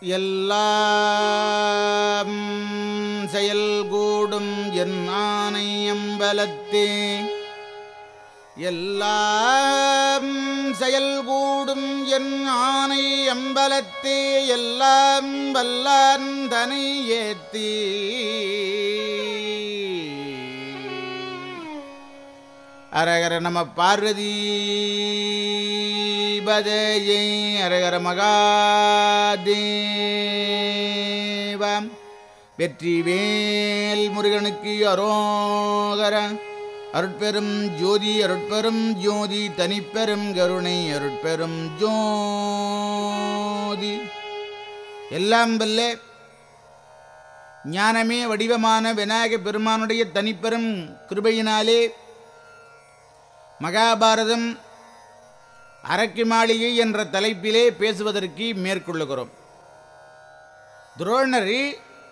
எல்லாம் செயல்கூடும் என் ஆனை அம்பலத்தே. எல்லாம் செயல்கூடும் என் ஆனை அம்பலத்தே. எல்லாம் வல்லான் தனை ஏத்தி. அரகர நம பார்வதி. பதயை அரகர மகாதேவம் வெற்றி வேல் முருகனுக்கு அரோகர. அருட்பெரும் ஜோதி அருட்பெரும் ஜோதி தனிப்பெரும் கருணை அருட்பெரும் ஜோதி. எல்லாம் வல்ல ஞானமே வடிவமான விநாயக பெருமானுடைய தனிப்பெரும் கிருபையினாலே மகாபாரதம் அரக்கி மாளிகை என்ற தலைப்பிலே பேசுவதற்கு மேற்கொள்ளுகிறோம். துரோணரி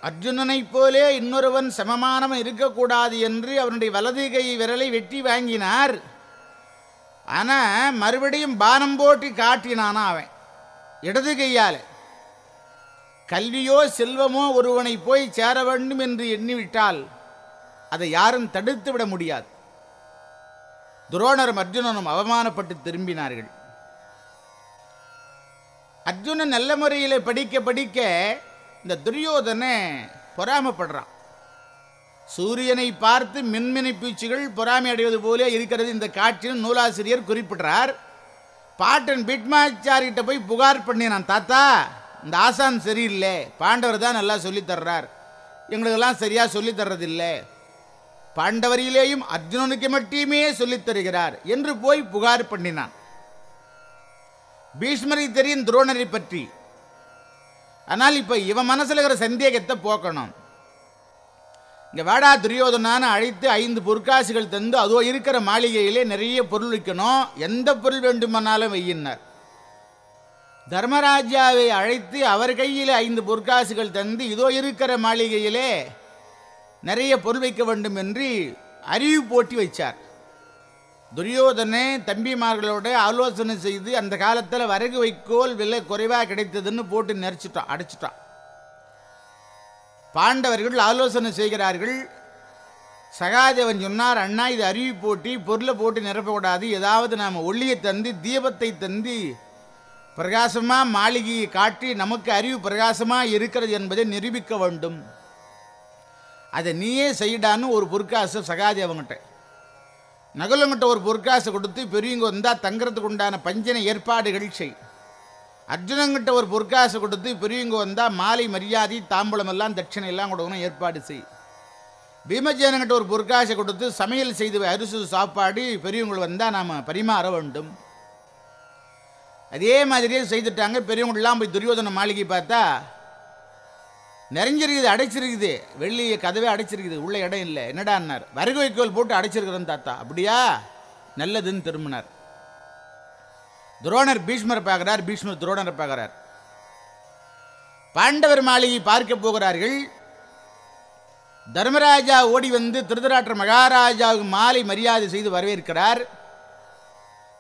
அர்ஜுனனைப் போலே இன்னொருவன் சமமானவன் இருக்கக்கூடாது என்று அவனுடைய வலது கை விரலை வெட்டி வாங்கினார். ஆனால் மறுபடியும் பானம் போட்டி காட்டினானா அவன். இடது கையால். கல்வியோ செல்வமோ ஒருவனை போய் சேர வேண்டும் என்று எண்ணிவிட்டால் அதை யாரும் தடுத்து விட முடியாது. துரோணரும் அர்ஜுனனும் அவமானப்பட்டு திரும்பினார்கள். அர்ஜுனன் நல்ல முறையில் படிக்க படிக்க இந்த துரியோதனை பொறாமப்படுறான். சூரியனை பார்த்து மின்மினி பூச்சிகள் பொறாமை அடைவது போல இருக்கிறது இந்த காட்சியில் நூலாசிரியர் குறிப்பிடுறார். பாட்டன் பிட்மாச்சாரிகிட்ட போய் புகார் பண்ணினான் தாத்தா இந்த ஆசான் சரியில்லை. பாண்டவர் தான் நல்லா சொல்லித் தர்றார். எங்களுக்கெல்லாம் சரியாக சொல்லித்தர்றதில்லை பாண்டவரிலேயும் அர்ஜுனனுக்கு மட்டுமே சொல்லித் தருகிறார் என்று போய் புகார் பண்ணினான். பீஷ்மரி தெரியும் துரோணரை பற்றி. ஆனால் இப்போ இவன் மனசில் இருக்கிற சந்தேகத்தை போக்கணும். இங்கே வாடா துரியோதனான அழைத்து ஐந்து பொற்காசுகள் தந்து அதோ இருக்கிற மாளிகையிலே நிறைய பொருள் வைக்கணும். எந்த பொருள் வேண்டுமானாலும் வையினார். தர்மராஜாவை அழைத்து அவர் கையில் ஐந்து பொற்காசுகள் தந்து இதோ இருக்கிற மாளிகையிலே நிறைய பொருள் வைக்க வேண்டும் என்று அறிவு போட்டி வைச்சார். துரியோதனே தம்பிமார்களோட ஆலோசனை செய்து அந்த காலத்தில் வரகு வைக்கோல் விலை குறைவாக கிடைத்ததுன்னு போட்டு நெரிச்சிட்டான் அடிச்சிட்டான். பாண்டவர்கள் ஆலோசனை செய்கிறார்கள். சகாதேவன் சொன்னார் அண்ணா இது அறிவு போட்டி பொருளை போட்டு நிரப்பக்கூடாது. ஏதாவது நாம் ஒளியை தந்து தீபத்தை தந்து பிரகாசமாக மாளிகையை காட்டி நமக்கு அறிவு பிரகாசமாக இருக்கிறது என்பதை நிரூபிக்க வேண்டும். அதை நீயே செய்யிடான்னு ஒரு பொற்காசு சகாதேவங்கிட்ட நகுலங்கிட்ட ஒரு பொற்காசு கொடுத்து பெரியவங்க வந்தால் தங்குறதுக்கு உண்டான பஞ்சன ஏற்பாடுகள் செய். அர்ஜுனங்கிட்ட ஒரு பொற்காசு கொடுத்து பெரியவங்க வந்தால் மாலை மரியாதை தாம்பூலம் எல்லாம் தட்சிணை எல்லாம் கொடுக்கணும் ஏற்பாடு செய். பீமஜேனங்கிட்ட ஒரு பொற்காசை கொடுத்து சமையல் செய்து அரிசி சாப்பாடு பெரியவங்க வந்தால் நாம் பரிமாற வேண்டும். அதே மாதிரியே செய்துட்டாங்க. பெரியவங்களாம் போய் துரியோதன மாளிகை பார்த்தா நிறைஞ்சிருக்குது அடைச்சிருக்குது. வெள்ளிய கதவே அடைச்சிருக்குது உள்ள இடம் இல்லை. என்னடான்னார் வருகை வைக்கோல் போட்டு அடைச்சிருக்கிறோம் தாத்தா. அப்படியா? நல்லதுன்னு திரும்பினார். துரோணர் பீஷ்மரை பார்க்கிறார் பீஷ்மர் துரோணரை பார்க்கிறார். பாண்டவர் மாளிகை பார்க்க போகிறார்கள். தர்மராஜா ஓடி வந்து திருதராற்ற மகாராஜாவுக்கு மாலை மரியாதை செய்து வரவேற்கிறார்.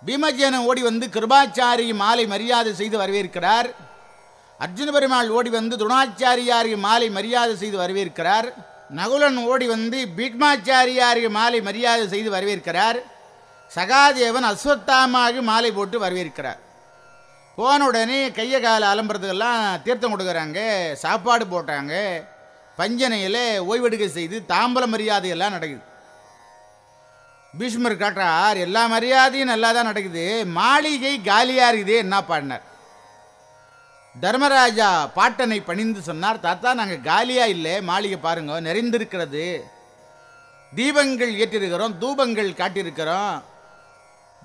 பீமஜேனன் ஓடி வந்து கிருபாச்சாரியும் மாலை மரியாதை செய்து வரவேற்கிறார். அர்ஜுன பெருமாள் ஓடி வந்து துணாச்சாரியாருக்கு மாலை மரியாதை செய்து வரவேற்கிறார். நகுலன் ஓடி வந்து பீட்மாச்சாரியாருக்கு மாலை மரியாதை செய்து வரவேற்கிறார். சகாதேவன் அஸ்வத்தாமாக மாலை போட்டு வரவேற்கிறார். போன உடனே கையை கால அலம்புறதுக்கெல்லாம் தீர்த்தம் கொடுக்குறாங்க சாப்பாடு போட்டாங்க. பஞ்சனையில் ஓய்வெடுக்க செய்து தாம்பல மரியாதையெல்லாம் நடக்குது. பீஷ்மர் காட்டுறார் எல்லா மரியாதையும் நல்லா தான் நடக்குது. மாளிகை காலியாக இருக்குது என்ன பாடினார். தர்மராஜா பாட்டனை பணிந்து சொன்னார் தாத்தா நாங்கள் காலியாக இல்லை மாளிகை பாருங்க நிறைந்திருக்கிறது. தீபங்கள் ஏற்றிருக்கிறோம் தூபங்கள் காட்டியிருக்கிறோம்.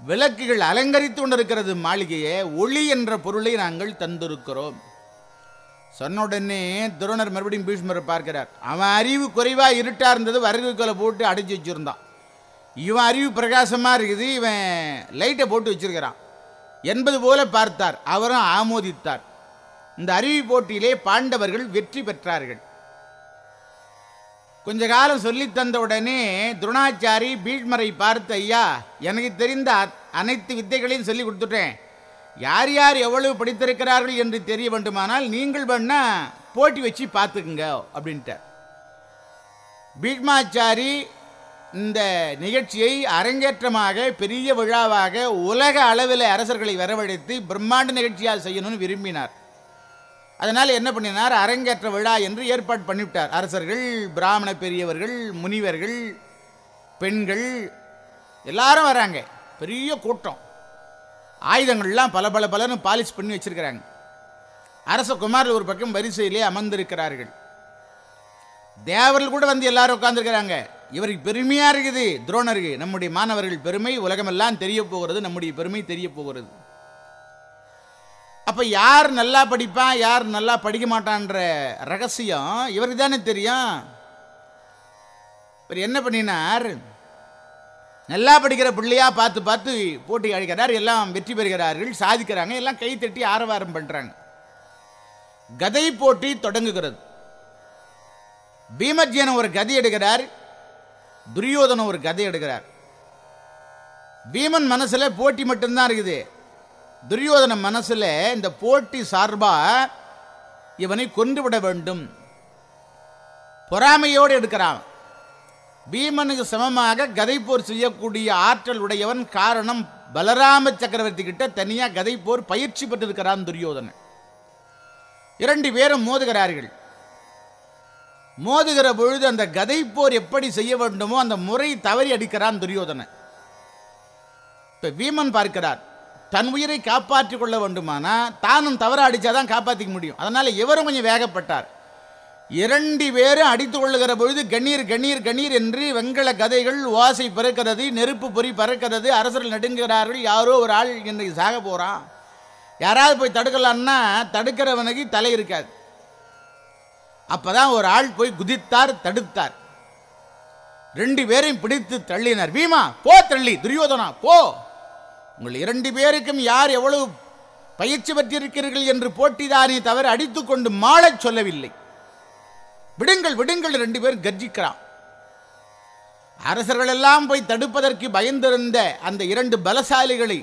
விளக்குகள் அலங்கரித்து கொண்டிருக்கிறது மாளிகையை ஒளி என்ற பொருளை நாங்கள் தந்திருக்கிறோம். சொன்ன உடனே துரோணர் மறுபடியும் பீஷ்மரை பார்க்கிறார். அவன் அறிவு குறைவாக இருட்டாக இருந்தது வரகுகளை போட்டு அடைச்சி வச்சுருந்தான். இவன் அறிவு பிரகாசமாக இருக்குது இவன் லைட்டை போட்டு வச்சிருக்கிறான். என்பது போல பார்த்தார். அவரும் ஆமோதித்தார். இந்த அருவி போட்டியிலே பாண்டவர்கள் வெற்றி பெற்றார்கள். கொஞ்ச காலம் சொல்லித் தந்த உடனே துரோணாச்சாரி பீஷ்மரை பார்த்து ஐயா எனக்கு தெரிந்த அனைத்து வித்தைகளையும் சொல்லி கொடுத்துட்டேன். யார் யார் எவ்வளவு படித்திருக்கிறார்கள் என்று தெரிய வேண்டுமானால் நீங்கள் வேணா போட்டி வச்சு பார்த்துக்குங்க அப்படின்ட்டார். பீஷ்மாச்சாரி இந்த நிகழ்ச்சியை அரங்கேற்றமாக பெரிய விழாவாக உலக அளவில் அரசர்களை வரவழைத்து பிரம்மாண்ட நிகழ்ச்சியாக செய்யணும்னு விரும்பினார். அதனால் என்ன பண்ணினார்? அரங்கேற்ற விழா என்று ஏற்பாடு பண்ணிவிட்டார். அரசர்கள் பிராமண பெரியவர்கள் முனிவர்கள் பெண்கள் எல்லாரும் வராங்க. பெரிய கூட்டம். ஆயுதங்கள்லாம் பல பல பலன்னு பாலிஷ் பண்ணி வச்சிருக்கிறாங்க. அரச குமாரில் ஒரு பக்கம் வரிசையிலே அமர்ந்திருக்கிறார்கள். தேவர்கள் கூட வந்து எல்லாரும் உட்காந்துருக்கிறாங்க இவருக்கு பெருமையாக இருக்குது. துரோணருக்கு நம்முடைய மாணவர்கள் பெருமை உலகமெல்லாம் தெரிய போகிறது நம்முடைய பெருமை தெரிய போகிறது. அப்போ யார் நல்லா படிப்பான் யார் நல்லா படிக்க மாட்டான்ற ரகசியம் இவருக்கு தானே தெரியும். இவர் என்ன பண்ணினார்? நல்லா படிக்கிற பிள்ளையாக பார்த்து பார்த்து போட்டி அழைக்கிறார் எல்லாம் வெற்றி பெறுகிறார்கள் சாதிக்கிறாங்க எல்லாம் கை தட்டி ஆரவாரம் பண்ணுறாங்க கதை போட்டி தொடங்குகிறது. பீமஜியன் ஒரு கதை எடுக்கிறார் துரியோதனன் ஒரு கதை எடுக்கிறார். பீமன் மனசில் போட்டி மட்டும்தான் இருக்குது. துரியோதன மனசுல இந்த போட்டி சார்பா இவனை கொன்றுவிட வேண்டும். பொறாமையோடு எடுக்கிறான். பீமனுக்கு சமமாக கதைப்போர் செய்யக்கூடிய ஆற்றல் உடையவன் காரணம் பலராம சக்கரவர்த்தி கிட்ட தனியா கதைப்போர் பயிற்சி பெற்றிருக்கிறான் துரியோதனன். இரண்டு பேரும் மோதுகிறார்கள். மோதுகிற பொழுது அந்த கதைப்போர் எப்படி செய்ய வேண்டுமோ அந்த முறை தவறி அடிக்கிறான் துரியோதனன். இப்ப வீமன் பார்க்கிறார். தன் உயிரை காப்பாற்றிக் கொள்ள வேண்டுமானா தானும் தவற அடித்தாதான் காப்பாற்றிக்க முடியும். அதனால் இவரும் கொஞ்சம் வேகப்பட்டார். இரண்டு பேரும் அடித்து கொள்ளுகிற பொழுது கண்ணீர் கண்ணீர் கண்ணீர் என்று வெங்கல கதைகள் ஓசை பிறக்கிறது நெருப்பு பொறி பறக்கிறது அரசர்கள் நடுங்குகிறார்கள் யாரோ ஒரு ஆள் இன்றைக்கு சாக போகிறான் யாராவது போய் தடுக்கலான்னா தடுக்கிறவனுக்கு தலை இருக்காது. அப்பதான் ஒரு ஆள் போய் குதித்தார் தடுத்தார். ரெண்டு பேரையும் பிடித்து தள்ளினார். பீமா போ தள்ளி துரியோதனா போ. உங்கள் இரண்டு பேருக்கும் யார் எவ்வளவு பயிற்சி பெற்றிருக்கிறீர்கள் என்று போட்டிதானே தவிர அடித்துக்கொண்டு மாளச் சொல்லவில்லை. விடுங்கள் விடுங்கள் ரெண்டு பேரும் கர்ஜிக்கிறான். அரசர்கள் எல்லாம் போய் தடுப்பதற்கு பயந்திருந்த அந்த இரண்டு பலசாலிகளை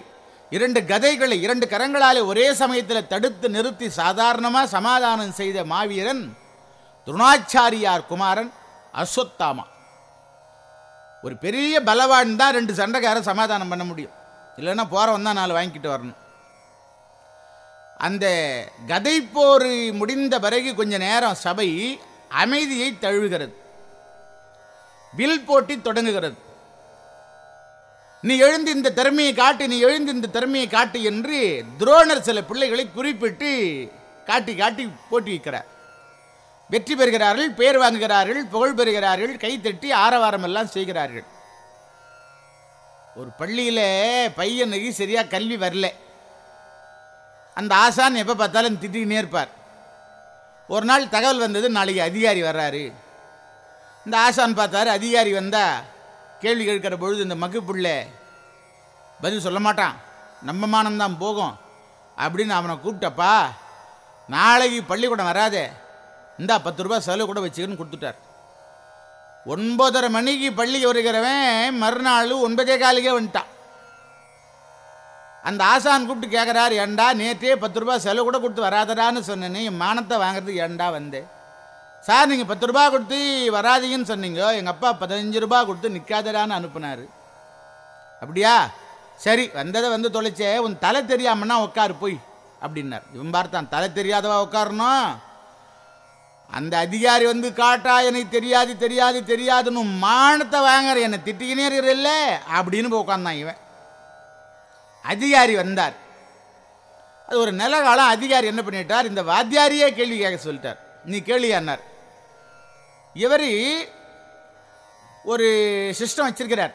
இரண்டு கதைகளை இரண்டு கரங்களாலே ஒரே சமயத்தில் தடுத்து நிறுத்தி சாதாரணமாக சமாதானம் செய்த மாவீரன் துருணாச்சாரியார் குமாரன் அஸ்வத்தாமா. ஒரு பெரிய பலவான் தான் ரெண்டு சண்டைக்கார சமாதானம் பண்ண முடியும். இல்லைன்னா போகிறவன் தான் நாலு வாங்கிக்கிட்டு வரணும். அந்த கதைப்போர் முடிந்த பிறகு கொஞ்ச நேரம் சபை அமைதியை தழுவுகிறது. வில் போட்டி தொடங்குகிறது. நீ எழுந்து இந்த திறமையை காட்டு நீ எழுந்து இந்த திறமையை காட்டு என்று துரோணர் சில பிள்ளைகளை குறிப்பிட்டு காட்டி காட்டி போட்டி வைக்கிறார். வெற்றி பெறுகிறார்கள் பேர் வாங்குகிறார்கள் புகழ் பெறுகிறார்கள் கைத்தட்டி ஆரவாரம் எல்லாம் செய்கிறார்கள். ஒரு பள்ளியில் பையனுக்கு சரியாக கல்வி வரல. அந்த ஆசான் எப்போ பார்த்தாலும் திட்டிக்கினே இருப்பார். ஒரு நாள் தகவல் வந்தது நாளைக்கு அதிகாரி வர்றாரு. இந்த ஆசான் பார்த்தாரு அதிகாரி வந்தால் கேள்வி கேட்கிற பொழுது இந்த மக்கு பிள்ளை பதில் சொல்ல மாட்டான். நம்ம மானம்தான் போகும். அப்படின்னு அவனை கூப்பிட்டப்பா நாளைக்கு பள்ளிக்கூடம் வராதே. இந்தா பத்து ரூபா செலவு கூட வச்சுக்கன்னு கொடுத்துட்டார். ஒன்பதரை மணிக்கு பள்ளிக்கு வருகிறவன் மறுநாள் ஒன்பதே காலுக்கே வந்துட்டான். அந்த ஆசான் கூப்பிட்டு கேட்குறாரு ஏண்டா நேற்றே பத்து ரூபா செலவு கூட கொடுத்து வராதடான்னு சொன்னேன்னு என் மானத்தை வாங்குறதுக்கு ஏண்டா வந்தேன் சார் நீங்கள் பத்து ரூபா கொடுத்து வராதீங்கன்னு சொன்னீங்க. எங்கள் அப்பா பதினஞ்சு ரூபா கொடுத்து நிற்காதடான்னு அனுப்புனார். அப்படியா? சரி வந்ததை வந்து தொலைச்சே. உன் தலை தெரியாமன்னா உட்காரு போய். அப்படின்னார். இவன் பார்த்தான் தலை தெரியாதவா உட்காரணும் அந்த அதிகாரி வந்து காட்டா எனக்கு தெரியாது தெரியாது தெரியாதுன்னு மானத்தை வாங்குற என்னை திட்டிக்கினே இருக்கிற அப்படின்னு போய் உட்காந்தான் இவன். அதிகாரி வந்தார். அது ஒரு நில காலம். அதிகாரி என்ன பண்ணிட்டார்? இந்த வாத்தியாரியே கேள்வி கேட்க சொல்லிட்டார். நீ கேள்வியானார் இவர் ஒரு சிஸ்டம் வச்சிருக்கிறார்.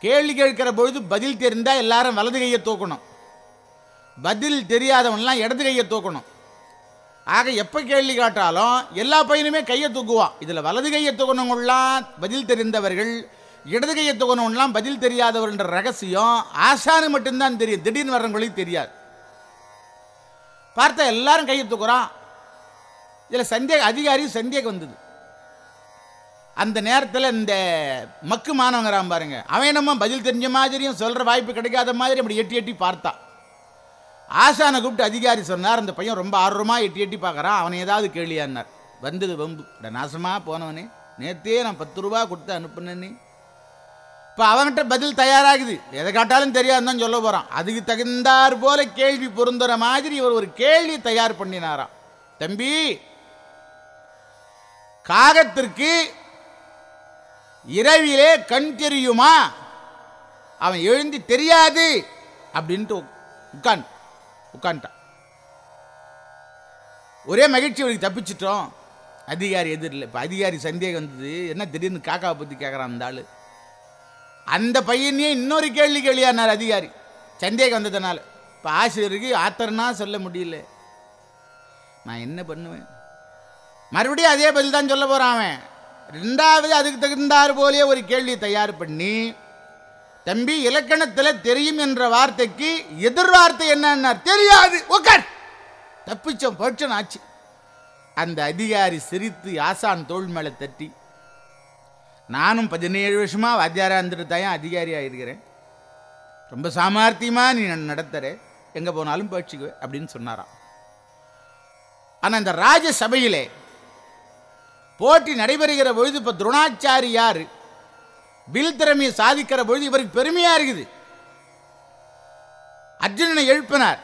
கேள்வி கேட்கிற பொழுது பதில் தெரிந்தால் எல்லாரும் வலது கையை தூக்கணும். பதில் தெரியாதவன்லாம் இடது கையை தூக்கணும். ஆக எப்போ கேள்வி காட்டாலும் எல்லா பையனுமே கையை தூக்குவான். இதில் வலது கையை தூக்கணுங்களாம் பதில் தெரிந்தவர்கள் இடது கையை தூக்கணும்லாம் பதில் தெரியாதவர்ன்ற ரகசியம் ஆசானு மட்டும்தான் தெரியும். திடீர்னு வர்றவங்களுக்கு தெரியாது. பார்த்தா எல்லாரும் கையை தூக்குறான். இதில் சந்தேக அதிகாரி சந்தேகம் வந்தது. அந்த நேரத்தில் இந்த மக்கு மாணவங்கிறான் பாருங்க. அவன் நம்ம பதில் தெரிஞ்ச மாதிரியும் சொல்கிற வாய்ப்பு கிடைக்காத மாதிரி அப்படி எட்டி எட்டி பார்த்தான். ஆசானை கூப்பிட்டு அதிகாரி சொன்னார் அந்த பையன் ரொம்ப ஆர்வமாக எட்டி எட்டி பார்க்குறான் அவனை ஏதாவது கேள்வியான்னார் வந்தது வம்பு. அட நாசமாக போனவனே நேற்றே நான் பத்து ரூபா கொடுத்து அனுப்புனேன்னு இப்போ அவன்கிட்ட பதில் தயாராகுது. எதை காட்டாலும் தெரியாதுன்னு தான் சொல்ல போகிறான் அதுக்கு தகுந்தாற் போல கேள்வி பொருந்துற மாதிரி இவர் ஒரு கேள்வி தயார் பண்ணினாராம். தம்பி காகத்திற்கு இரவிலே கண் தெரியுமா? அவன் எழுந்தி தெரியாது. அப்படின்ட்டு உட்கான் உட்காந்துட்டான் ஒரே மகிழ்ச்சி அவருக்கு தப்பிச்சிட்டோம். அதிகாரி எதிரில் இப்போ அதிகாரி சந்தேகம் வந்தது என்ன திடீர்னு காக்காவை பற்றி கேட்குறான் அந்த ஆள்? அந்த பையனையே இன்னொரு கேள்வி கேள்வியானார் அதிகாரி. சந்தேகம் வந்ததுனால. இப்போ ஆசிரியருக்கு ஆத்தர்னா சொல்ல முடியல. நான் என்ன பண்ணுவேன்? மறுபடியும் அதே பதில் தான் சொல்ல போகிறான் அவன். ரெண்டாவது அதுக்கு தகுந்தாறு போலே ஒரு கேள்வியை தயார் பண்ணி தம்பி இலக்கணத்தில் தெரியும் என்ற வார்த்தைக்கு எதிர்வார்த்தை வார்த்தை தெரியாது. உட்கார் தப்பிச்சோம் போட்சன் ஆச்சு. அந்த அதிகாரி சிரித்து ஆசான் தோள் மேலே தட்டி நானும் பதினேழு வருஷமா வாத்தியாரா இருந்துட்டு தான் அதிகாரியாக இருக்கிறேன் ரொம்ப சாமர்த்தியமாக நீ நடத்துற. எங்கே போனாலும் பயிற்சிக்குவே அப்படின்னு சொன்னாராம். ஆனால் இந்த ராஜசபையிலே போட்டி நடைபெறுகிற பொழுது இப்போ துரோணாச்சாரியார் வில் திறமையை சாதிக்கிற பொழுது இவருக்கு பெருமையா இருக்குது. அர்ஜுனனை எழுப்பினார்.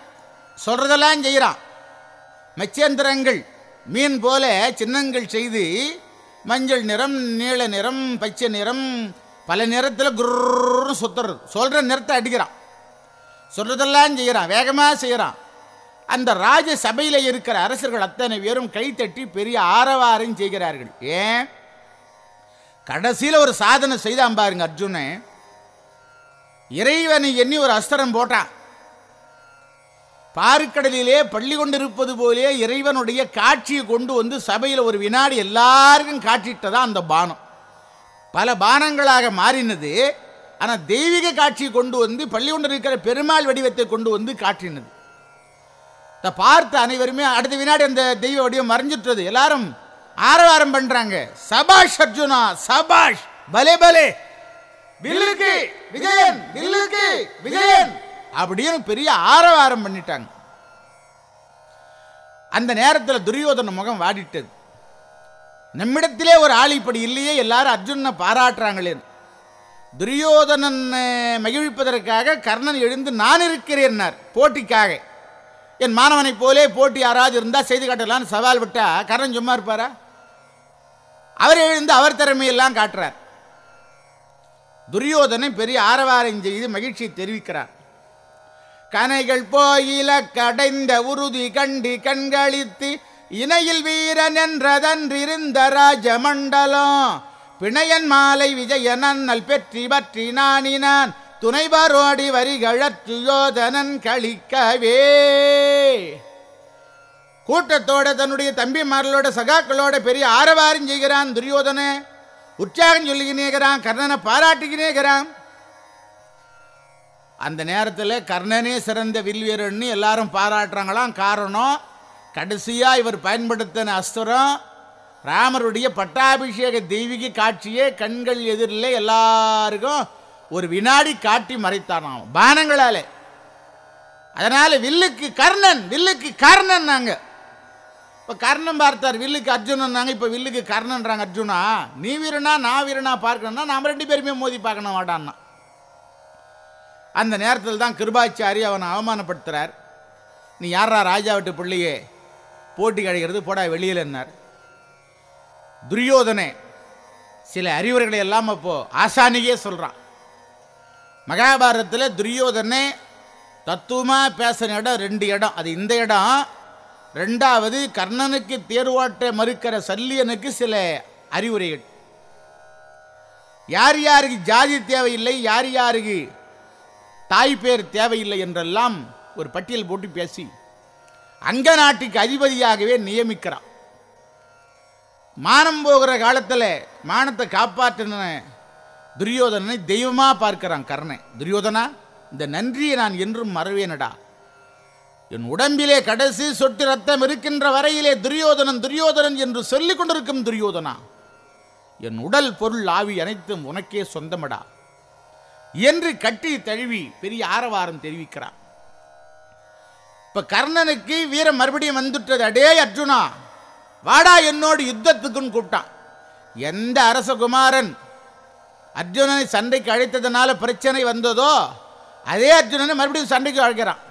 சொல்றதெல்லாம் செய்கிறான் மச்சேந்திரங்கள் மீன் போல சின்னங்கள் செய்து மஞ்சள் நிறம் நீல நிறம் பச்சை நிறம் பல நிறத்தில் குருன்னு சுத்துறது. சொல்கிற நிறத்தை அடிக்கிறான். சொல்றதெல்லாம் செய்கிறான் வேகமாக செய்கிறான் அந்த ராஜ சபையில் இருக்கிற அரசர்கள் அத்தனை பேரும் கைத்தட்டி பெரிய ஆரவாரம் செய்கிறார்கள். ஏன்? கடைசியில் ஒரு சாதனை செய்தான் பாருங்க அர்ஜுனன் இறைவனை எண்ணி ஒரு அஸ்திரம் போட்டான். பாருக்கடலிலே பள்ளி கொண்டிருப்பது போலே இறைவனுடைய காட்சியை கொண்டு வந்து சபையில் ஒரு வினாடி எல்லாருக்கும் காட்டிட்டதா அந்த பானம். பல பானங்களாக மாறினது. ஆனால் தெய்வீக காட்சியை கொண்டு வந்து பள்ளி கொண்டிருக்கிற பெருமாள் வடிவத்தை கொண்டு வந்து காட்டினது. இதை பார்த்த அனைவருமே அடுத்த வினாடி அந்த தெய்வ வடிவம் மறைஞ்சிட்டது. எல்லாரும் ஆரவாரம் பண்றாங்க. சபாஷ் அர்ஜுனா சபாஷ். பலே பலே. வில்லுக்கு விஜயன் வில்லுக்கு விஜயன் அப்படின்னு பெரிய ஆரவாரம் பண்ணிட்டாங்க. அந்த நேரத்தில் துரியோதன முகம் வாடிட்டது. நம்மிடத்திலே ஒரு ஆள் இப்படி இல்லையே எல்லாரும் அர்ஜுனனை பாராட்டுறாங்களே. துரியோதனன் மகிழ்விப்பதற்காக கர்ணன் எழுந்து நான் இருக்கிறேன்னார் போட்டிக்காக. என் மாணவனைப் போலே போட்டி யாராவது இருந்தால் செய்து காட்டலான்னு சவால் விட்டா கர்ணன் சும்மா இருப்பாரா? அவர் எழுந்து அவர் திறமையெல்லாம் காட்டுறார். துரியோதனை பெரிய ஆரவாரம் செய்து மகிழ்ச்சியை தெரிவிக்கிறார். கனைகள் போயில கடைந்த உறுதி கண்டு கண்களித்து இணையில் வீரன் என்றதன்றிருந்த ராஜமண்டலம் பிணையன் மாலை விஜயனல் பெற்றி பற்றி நாணினான் துணைவரோடி வரிகழற்று யோதனன் கழிக்கவே கூட்டத்தோட தன்னுடைய தம்பிமார்களோட சகாக்களோட பெரிய ஆரவாரம் செய்கிறான் துரியோதன. உற்சாகம் சொல்லிக்கினேகிறான் கர்ணனை பாராட்டிக்கினேகிறான் அந்த நேரத்தில் கர்ணனே சிறந்த வில்வீரன்னு எல்லாரும் பாராட்டுறாங்களாம். காரணம் கடைசியாக இவர் பயன்படுத்தின அஸ்திரம் ராமருடைய பட்டாபிஷேக தெய்வீக காட்சியே கண்கள் எதிரில் எல்லாருக்கும் ஒரு வினாடி காட்டி மறைத்தானாம் பானங்களாலே. அதனால வில்லுக்கு கர்ணன் வில்லுக்கு கர்ணன் நாங்கள் இப்போ கர்ணன் பார்த்தார் வில்லுக்கு அர்ஜுனன்னாங்க இப்போ வில்லுக்கு கர்ணன்றாங்க அர்ஜுனா. நீ வீரனா நான் வீரனா பார்க்கணும்னா நாம் ரெண்டு பேருமே மோதி பார்க்கணும் மாட்டான்னா அந்த நேரத்தில் தான் கிருபாச்சாரி அவனை அவமானப்படுத்துறார். நீ யாரா ராஜா விட்டு பிள்ளையே? போட்டி கழிக்கிறது போடா வெளியில் என்னார். துரியோதனே சில அறிவுரைகளை எல்லாம் அப்போது ஆசானியே சொல்கிறான் மகாபாரதத்தில் துரியோதனே தத்துவமாக பேசுன இடம் ரெண்டு இடம். அது இந்த இடம் ரெண்டாவது கர்ணனுக்கு தேர்வாற்ற மறுக்கிற சல்லியனுக்கு சில அறிவுரைகள். யார் யாருக்கு ஜாதி தேவையில்லை யார் யாருக்கு தாய் பேர் தேவையில்லை என்றெல்லாம் ஒரு பட்டியல் போட்டு பேசி அங்க நாட்டுக்கு அதிபதியாகவே நியமிக்கிறான். மானம் போகிற காலத்தில் மானத்தை காப்பாற்றின துரியோதனனை தெய்வமாக பார்க்கிறான் கர்ணன். துரியோதனா இந்த நன்றியை நான் என்றும் மறவேனடா. என் உடம்பிலே கடைசி சொட்டு ரத்தம் இருக்கின்ற வரையிலே துரியோதனன் துரியோதனன் என்று சொல்லிக் கொண்டிருக்கும் துரியோதனா. என் உடல் பொருள் ஆவி அனைத்தும் உனக்கே சொந்தமடா. என்று கட்டி தழுவி பெரிய ஆரவாரம் தெரிவிக்கிறான். இப்ப கர்ணனுக்கு வீரம் மறுபடியும் வந்துட்டது அடே அர்ஜுனா வாடா என்னோடு யுத்தத்துக்குன்னு கூப்பிட்டான். எந்த அரசகுமாரன் அர்ஜுனனை சண்டைக்கு அழைத்ததுனால பிரச்சனை வந்ததோ அதே அர்ஜுனனை மறுபடியும் சண்டைக்கு அழைக்கிறான்.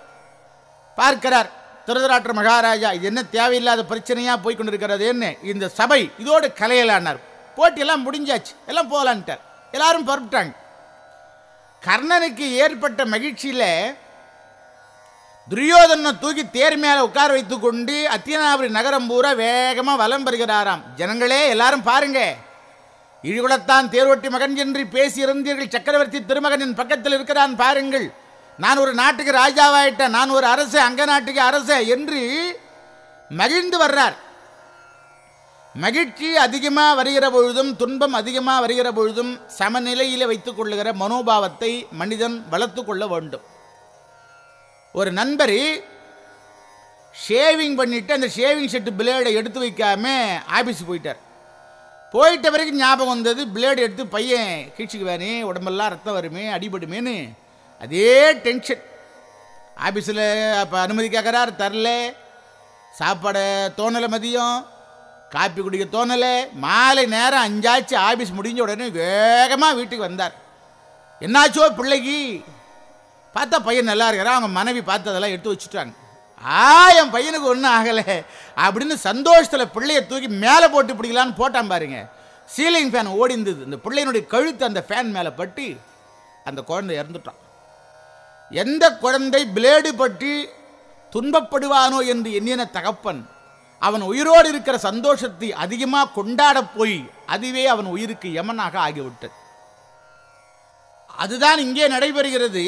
பார்க்கிறார் திருதராஷ்டிர மகாராஜா இது என்ன தேவையில்லாத பிரச்சனையா போய் கொண்டிருக்கிறது என்ன இந்த சபை இதோடு கலையலானார். போட்டியெல்லாம் முடிஞ்சாச்சு. எல்லாம் போகலான்ட்டார். எல்லாரும் புறப்பட்டாங்க. கர்ணனுக்கு ஏற்பட்ட மகிழ்ச்சியில துரியோதனை தூக்கி தேர் மேலே உட்கார வைத்து கொண்டு அத்தியனாபுரி நகரம் பூரா வேகமாக வலம் பெறுகிறாராம் ஜனங்களே எல்லாரும் பாருங்க. இழுகுலத்தான் தேர்வொட்டி மகன் என்று பேசி இருந்தீர்கள். சக்கரவர்த்தி திருமகனின் பக்கத்தில் இருக்கிறான் பாருங்கள். நான் ஒரு நாட்டுக்கு ராஜாவாயிட்டேன் நான் ஒரு அரசு அங்க நாட்டுக்கு அரசு என்று மகிழ்ந்து வர்றார். மகிழ்ச்சி அதிகமாக வருகிற பொழுதும் துன்பம் அதிகமாக வருகிற பொழுதும் சமநிலையில் வைத்துக் கொள்ளுகிற மனோபாவத்தை மனிதன் வளர்த்து கொள்ள வேண்டும். ஒரு நண்பர் ஷேவிங் பண்ணிட்டு அந்த ஷேவிங் செட்டு பிளேடை எடுத்து வைக்காம ஆஃபீஸுக்கு போயிட்டார். போயிட்ட பிறகு ஞாபகம் வந்தது பிளேடு எடுத்து பையன் கீழ்ச்சிக்குவானே உடம்பெல்லாம் ரத்தம் வருமே அடிபடுமேன்னு. அதே டென்ஷன் ஆஃபீஸில் அப்போ அனுமதி கேட்குறார் தரல. சாப்பாடை தோணலை மதியம். காப்பி குடிக்க தோணலை. மாலை நேரம் அஞ்சாச்சு ஆபீஸ் முடிஞ்ச உடனே வேகமாக வீட்டுக்கு வந்தார். என்னாச்சோ பிள்ளைக்கு? பார்த்தா பையன் நல்லா இருக்கிறான் அவங்க மனைவி பார்த்ததெல்லாம் எடுத்து வச்சுட்டாங்க. ஆ என் பையனுக்கு ஒன்றும் ஆகலை. அப்படின்னு சந்தோஷத்தில் பிள்ளைய தூக்கி மேலே போட்டு பிடிக்கலான்னு போட்டான் பாருங்க. சீலிங் ஃபேன் ஓடி இருந்தது இந்த பிள்ளையினுடைய கழுத்து அந்த ஃபேன் மேலே பட்டு அந்த குழந்தை இறந்துட்டான். எந்த குழந்தை பிளேடு பற்றி துன்பப்படுவானோ என்று எண்ணின தகப்பன் அவன் உயிரோடு இருக்கிற சந்தோஷத்தை அதிகமாக கொண்டாடப் போய் அதுவே அவன் உயிருக்கு யமனாக ஆகிவிட்டது. அதுதான் இங்கே நடைபெறுகிறது.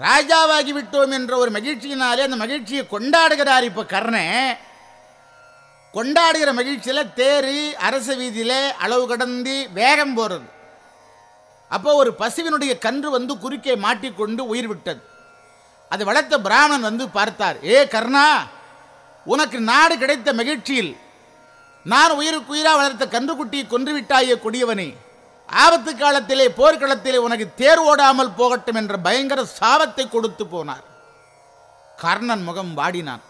ராஜாவாகி விட்டோம் என்ற ஒரு மகிழ்ச்சியினாலே அந்த மகிழ்ச்சியை கொண்டாடுகிறார் இப்போ கர்ணன் கொண்டாடுகிற மகிழ்ச்சியில் தேறி அரச வீதியில் அளவு கடந்து வேகம் போகிறது அப்போ ஒரு பசுவினுடைய கன்று வந்து குறுக்கே மாட்டிக்கொண்டு உயிர் விட்டது அது வளர்த்த பிராமணன் வந்து பார்த்தார் ஏ கர்ணா உனக்கு நாடு கிடைத்த மகிழ்ச்சியில் நான் உயிருக்கு உயிரா வளர்த்த கன்றுக்குட்டியை கொன்றுவிட்டாயே கொடியவனே. ஆபத்து காலத்திலே போர்க்களத்திலே உனக்கு தேர் ஓடாமல் போகட்டும் என்ற பயங்கர சாபத்தை கொடுத்து போனார். கர்ணன் முகம் வாடினான்.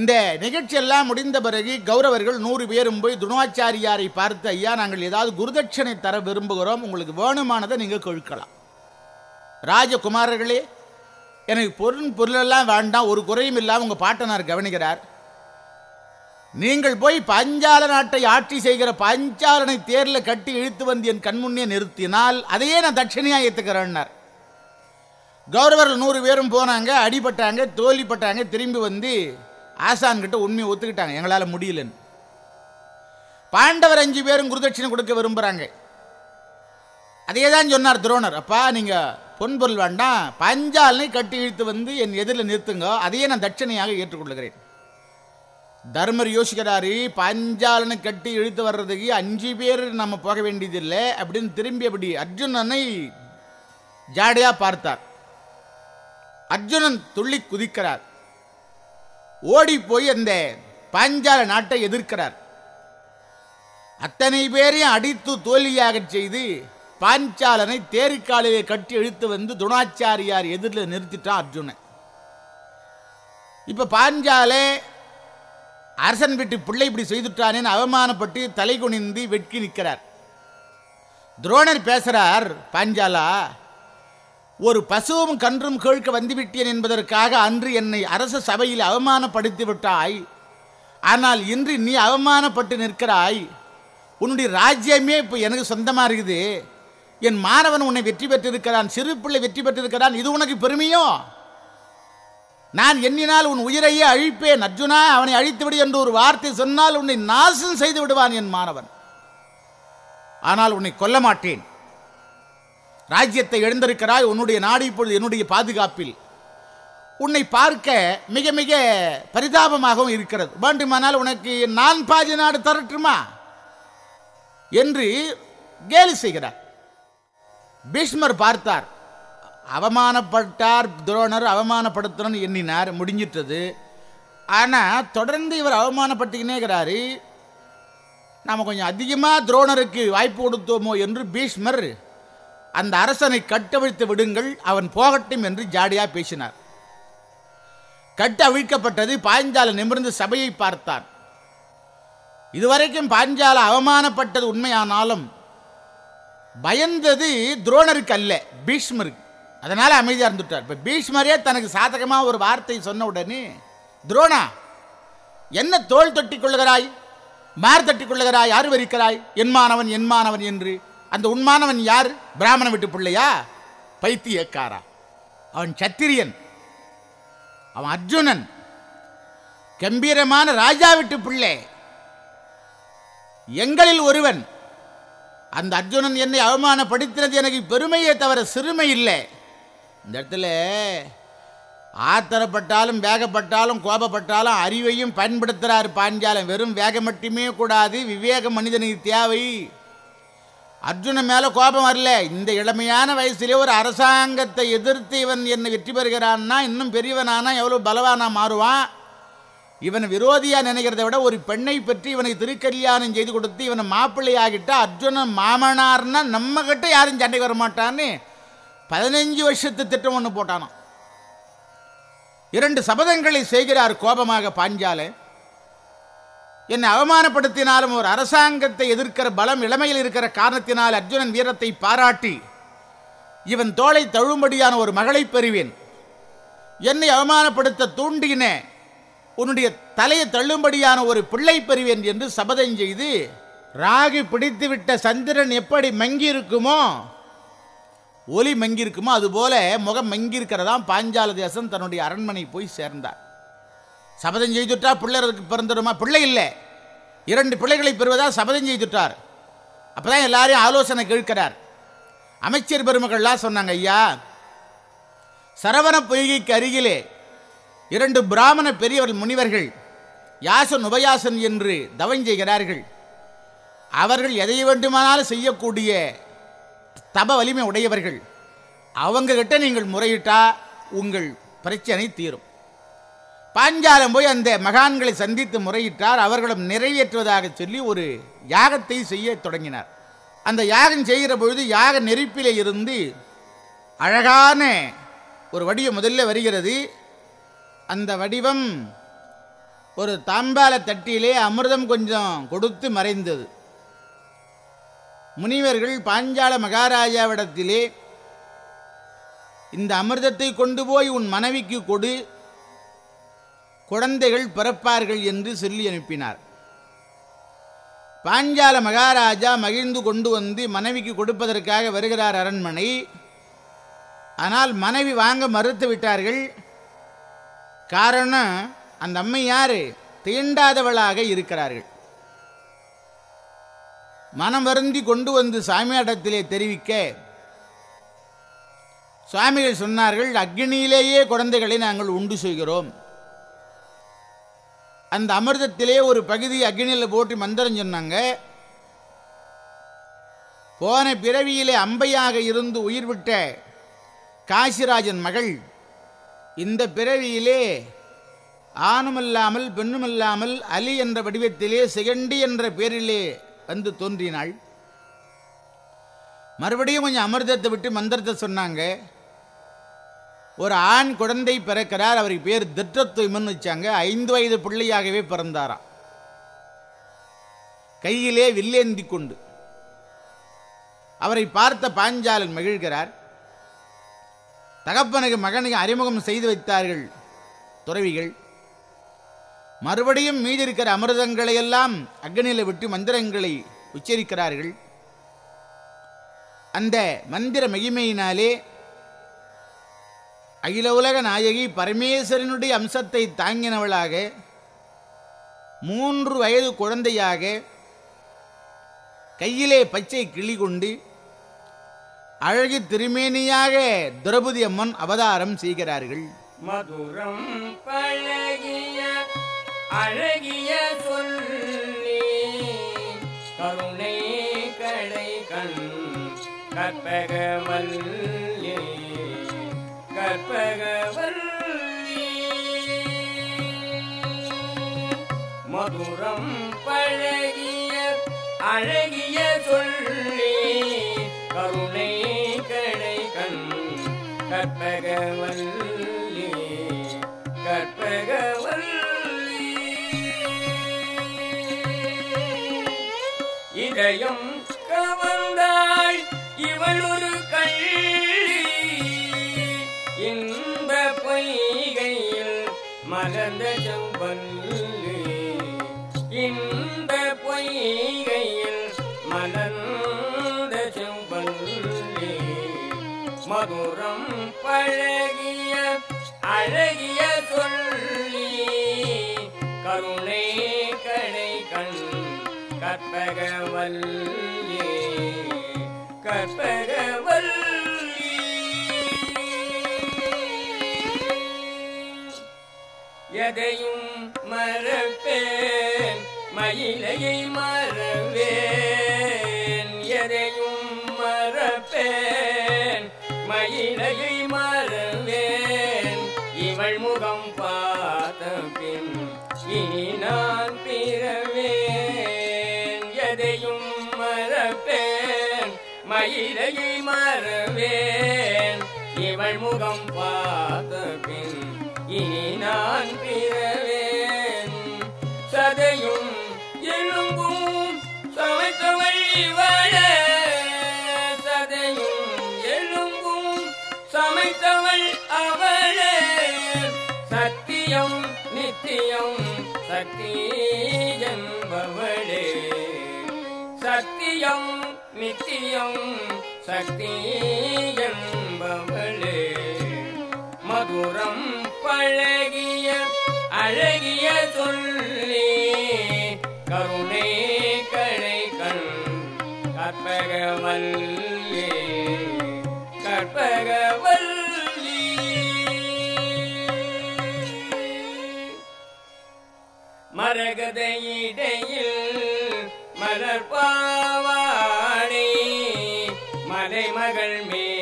இந்த நிகழ்ச்சி எல்லாம் முடிந்த பிறகு கௌரவர்கள் நூறு பேரும் போய் துணாச்சாரியாரை பார்த்து ஐயா நாங்கள் ஏதாவது குருதட்சணை தர விரும்புகிறோம். உங்களுக்கு வேணுமானதை நீங்கள் கொழுக்கலாம் ராஜகுமாரர்களே எனக்கு பொருள் பொருளெல்லாம் வேண்டாம். ஒரு குறையும் இல்லாமல் உங்கள் பாட்டனார் கவனிக்கிறார். நீங்கள் போய் பஞ்சால நாட்டை ஆட்சி செய்கிற பஞ்சாலனை தேரில் கட்டி இழுத்து வந்து என் கண்முன்னே நிறுத்தினால் அதையே நான் தட்சணையா ஏற்றுக்கிறேன்னார் கௌரவர்கள் நூறு பேரும் போனாங்க அடிபட்டாங்க தோல்விப்பட்டாங்க. திரும்பி வந்து ஆசான் கிட்ட உண்மையை ஒத்துக்கிட்டாங்க. எங்களால் முடியலன்னு. பாண்டவர் அஞ்சு பேரும் குருதட்சிணை கொடுக்க விரும்புகிறாங்க அதே தான் சொன்னார் துரோணர். அப்பா நீங்கள் பொன்பொருள் வேண்டாம். பஞ்சாலனை கட்டி இழுத்து வந்து என் எதிரில் நிறுத்துங்க. அதையே நான் தட்சணையாக ஏற்றுக்கொள்கிறேன். தர்மர் யோசிக்கிறாரு பஞ்சாலனை கட்டி இழுத்து வர்றதுக்கு அஞ்சு பேர் நம்ம போக வேண்டியதில்லை. அப்படின்னு திரும்பி அப்படி அர்ஜுனனை ஜாடையாக பார்த்தார். அர்ஜுனன் துள்ளி குதிக்கிறார். ஓடி போய் அந்த பாஞ்சால நாட்டை எதிர்க்கிறார். அத்தனை பேரையும் அடித்து தோல்வியாக செய்து பாஞ்சாலனை தேரிக்காலிலே கட்டி இழுத்து வந்து துணாச்சாரியார் எதிரில் நிறுத்திட்டான் அர்ஜுனன். இப்ப பாஞ்சாலே அரசன் வீட்டு பிள்ளை இப்படி செய்துட்டானேன்னு அவமானப்பட்டு தலை குனிந்து வெட்கி நிற்கிறார். துரோணர் பேசுறார் பாஞ்சாலா ஒரு பசுவும் கன்றும் கேட்க வந்துவிட்டேன் என்பதற்காக அன்று என்னை அரச சபையில் அவமானப்படுத்தி விட்டாய். ஆனால் இன்று நீ அவமானப்பட்டு நிற்கிறாய். உன்னுடைய ராஜ்யமே இப்போ எனக்கு சொந்தமாக இருக்குது. என் மாணவன் உன்னை வெற்றி பெற்றிருக்கிறான் சிறு பிள்ளை வெற்றி பெற்றிருக்கிறான் இது உனக்கு பெருமையோ? நான் எண்ணினால் உன் உயிரையே அழிப்பேன் அர்ஜுனா அவனை அழித்துவிடு என்று ஒரு வார்த்தை சொன்னால் உன்னை நாசம் செய்து விடுவான் என் மாணவன். ஆனால் உன்னை கொல்ல மாட்டேன். ராஜ்யத்தை எழுந்திருக்கிறாய் உன்னுடைய நாடு இப்பொழுது என்னுடைய பாதுகாப்பில். உன்னை பார்க்க மிக மிக பரிதாபமாகவும் இருக்கிறது. வேண்டுமானால் உனக்கு நான் பாதி நாடு தரட்டுமா? என்று கேலி செய்கிறார். பீஷ்மர் பார்த்தார். அவமானப்பட்டார் துரோணர் அவமானப்படுத்தணும்னு எண்ணினார் முடிஞ்சிட்டது. ஆனால் தொடர்ந்து இவர் அவமானப்படுத்திக்கினே இருக்கிறாரு. நாம் கொஞ்சம் அதிகமாக துரோணருக்கு வாய்ப்பு கொடுத்தோமோ என்று பீஷ்மர் அந்த அரசனை கட்டவிழ்த்து விடுங்கள் அவன் போகட்டும் என்று ஜாடியா பேசினார். கட்டு அவிழ்க்கப்பட்டது பாஞ்சால நிமிர்ந்து சபையை பார்த்தான். இதுவரைக்கும் பாஞ்சால அவமானப்பட்டது உண்மையானாலும் பயந்தது துரோணருக்கு அல்ல பீஷ்மருக்கு. அதனால அமைதியா இருந்துட்டார். இப்ப பீஷ்மரே தனக்கு சாதகமா ஒரு வார்த்தை சொன்ன உடனே துரோணா என்ன தோள் தட்டிக் கொள்ளுகிறாய்? மார் தட்டிக் கொள்ளுகிறாய்? என் மாணவன் என்மானவன் என்மானவன் என்று அந்த உண்மானவன் யார்? பிராமண வீட்டு பிள்ளையா? பைத்தியக்காரா. அவன் சத்திரியன். அவன் அர்ஜுனன். கம்பீரமான ராஜா வீட்டு பிள்ளை. எங்களில் ஒருவன். அந்த அர்ஜுனன் என்னை அவமானப்படுத்தினது எனக்கு பெருமையே தவிர சிறுமை இல்லை. இந்த இடத்துல ஆத்திரப்பட்டாலும் வேகப்பட்டாலும் கோபப்பட்டாலும் அறிவையும் பயன்படுத்துகிறார் பாஞ்சாலம். வெறும் வேகம் மட்டுமே கூடாது விவேகம் மனிதனுக்கு தேவை. அர்ஜுனன் மேலே கோபம் வரல. இந்த இளமையான வயசுலேயே ஒரு அரசாங்கத்தை எதிர்த்து இவன் என்னை வெற்றி பெறுகிறான்னா இன்னும் பெரியவனானா எவ்வளோ பலவானா மாறுவான்? இவன் விரோதியா நினைக்கிறதை விட ஒரு பெண்ணை பற்றி இவனுக்கு திருக்கல்யாணம் செய்து கொடுத்து இவனை மாப்பிள்ளையாகிட்டா அர்ஜுனன் மாமனார்னா நம்ம கிட்ட யாரும் சண்டைக்கு வர மாட்டான்னு பதினஞ்சு வருஷத்து திட்டம் ஒன்று போட்டானாம். இரண்டு சபதங்களை செய்கிறார் கோபமாக பாஞ்சாலே என்னை அவமானப்படுத்தினாலும் ஒரு அரசாங்கத்தை எதிர்க்கிற பலம் இளமையில் இருக்கிற காரணத்தினால் அர்ஜுனன் வீரத்தை பாராட்டி இவன் தோளை தழும்படியான ஒரு மகளை பெறுவேன். என்னை அவமானப்படுத்த தூண்டின உன்னுடைய தலையை தள்ளும்படியான ஒரு பிள்ளை பெறுவேன் என்று சபதம் செய்து ராகு பிடித்துவிட்ட சந்திரன் எப்படி மங்கி இருக்குமோ ஒலி மங்கி இருக்குமோ அதுபோல முகம் மங்கி இருக்கிறதாம் பாஞ்சால தேசம் தன்னுடைய அரண்மனை போய் சேர்ந்தார். சபதம் செய்துட்டா பிள்ளைக்கு பிறந்துடுமா? பிள்ளை இல்லை. இரண்டு பிள்ளைகளை பெறுவதால் சபதம் செய்துட்டார். அப்பதான் எல்லாரையும் ஆலோசனை கேட்கிறார். அமைச்சர் பெருமக்கள்லாம் சொன்னாங்க ஐயா சரவண பொய்கைக்கு அருகிலே இரண்டு பிராமண பெரியவர் முனிவர்கள் யாசன் உபயாசன் என்று தவஞ்செய்கிறார்கள் அவர்கள் எதை வேண்டுமானாலும் செய்யக்கூடிய தப வலிமை உடையவர்கள். அவங்க கிட்ட நீங்கள் முறையிட்டா உங்கள் பிரச்சனை தீரும். பாஞ்சாலம் போய் அந்த மகான்களை சந்தித்து முறையிட்டார். அவர்களும் நிறைவேற்றுவதாக சொல்லி ஒரு யாகத்தை செய்ய தொடங்கினார். அந்த யாகம் செய்கிற பொழுது யாக நெருப்பிலே இருந்து அழகான ஒரு வடிவம் முதல்ல வருகிறது. அந்த வடிவம் ஒரு தாம்பால தட்டியிலே அமிர்தம் கொஞ்சம் கொடுத்து மறைந்தது. முனிவர்கள் பாஞ்சால மகாராஜாவிடத்திலே இந்த அமிர்தத்தை கொண்டு போய் உன் மனைவிக்கு கொடு. குழந்தைகள் பிறப்பார்கள் என்று சொல்லி அனுப்பினார். பாஞ்சால மகாராஜா மகிழ்ந்து கொண்டு வந்து மனைவிக்கு கொடுப்பதற்காக வருகிறார் அரண்மனை. ஆனால் மனைவி வாங்க மறுத்து விட்டார்கள். காரணம் அந்த அம்மை யார்? தீண்டாதவளாக இருக்கிறார்கள். மனம் வருந்தி கொண்டு வந்து சாமியாடத்திலே தெரிவிக்க. சுவாமிகள் சொன்னார்கள் அக்னியிலேயே குழந்தைகளை நாங்கள் உண்டு செய்கிறோம். அந்த அமிர்தத்திலே ஒரு பகுதி அக்னியில் போட்டு மந்திரம் சொன்னாங்க. போன பிறவியிலே அம்பையாக இருந்து உயிர் விட்ட காசிராஜன் மகள் இந்த பிறவியிலே ஆணுமல்லாமல் பெண்ணுமல்லாமல் அலி என்ற வடிவத்திலே சிகண்டி என்ற பேரிலே வந்து தோன்றினாள். மறுபடியும் கொஞ்சம் அமிர்தத்தை விட்டு மந்திரத்தை சொன்னாங்க. ஒரு ஆண் குழந்தை பிறக்கிறார் அவருக்கு பேர் திட்டத்துவமன் வச்சாங்க ஐந்து வயது பிள்ளையாகவே பிறந்தாராம். கையிலே வில்லேந்தி கொண்டு. அவரை பார்த்த பாஞ்சாலன் மகிழ்கிறார். தகப்பனுக்கு மகனுக்கு அறிமுகம் செய்து வைத்தார்கள் துறவிகள். மறுபடியும் மீதி இருக்கிற அமிர்தங்களை எல்லாம் அக்னியில் விட்டு மந்திரங்களை உச்சரிக்கிறார்கள். அந்த மந்திர மகிமையினாலே அகில உலக நாயகி பரமேஸ்வரனுடைய அம்சத்தை தாங்கினவளாக மூன்று வயது குழந்தையாக கையிலே பச்சை கிளி கொண்டு அழகி திருமேனியாக திரௌபதி அம்மன் அவதாரம் செய்கிறார்கள். மதுரம் பழகிய அழகிய சொல்லி கருணை கடை கண் கற்பகவல்லி கற்பகவல்லி மதுரம் பழகிய அழகிய சொல்லி. கருணை கடை கண் கற்பகவல்லி. கற்பகவல்லி. இதயம் கவர்ந்தாள் இவள் ஒரு கள்ளி மலர்ந்த செம்பல்லி இன்ப பொய்கையில் மலர்ந்த செம்பல்லி மதுரம் பழகிய அழகிய சொல்லி கருணை கடை கண் கற்பகவல்லி கற்பகவல்லி. எதையும் மறப்பேன். மயிலையை மறவேன். எதையும் மறப்பேன். மயிலையை மறவேன். இவள் முகம் பார்த்த பின் இனி நான் பிறவேன். எதையும் மறப்பேன். மயிலையை மறவேன். இவள் முகம் பார்த்த பின் இனி நித்தியம் நித்தியம் சக்தி என்பவளே. மதுரம் பழகிய அழகிய சொல்லி. கருணை கடை கண் கற்பகவல்லே. கற்பகவல்லி. மரகத மலர்பாவாணி மலர் பாவாடை மலைமகள் மேனியோ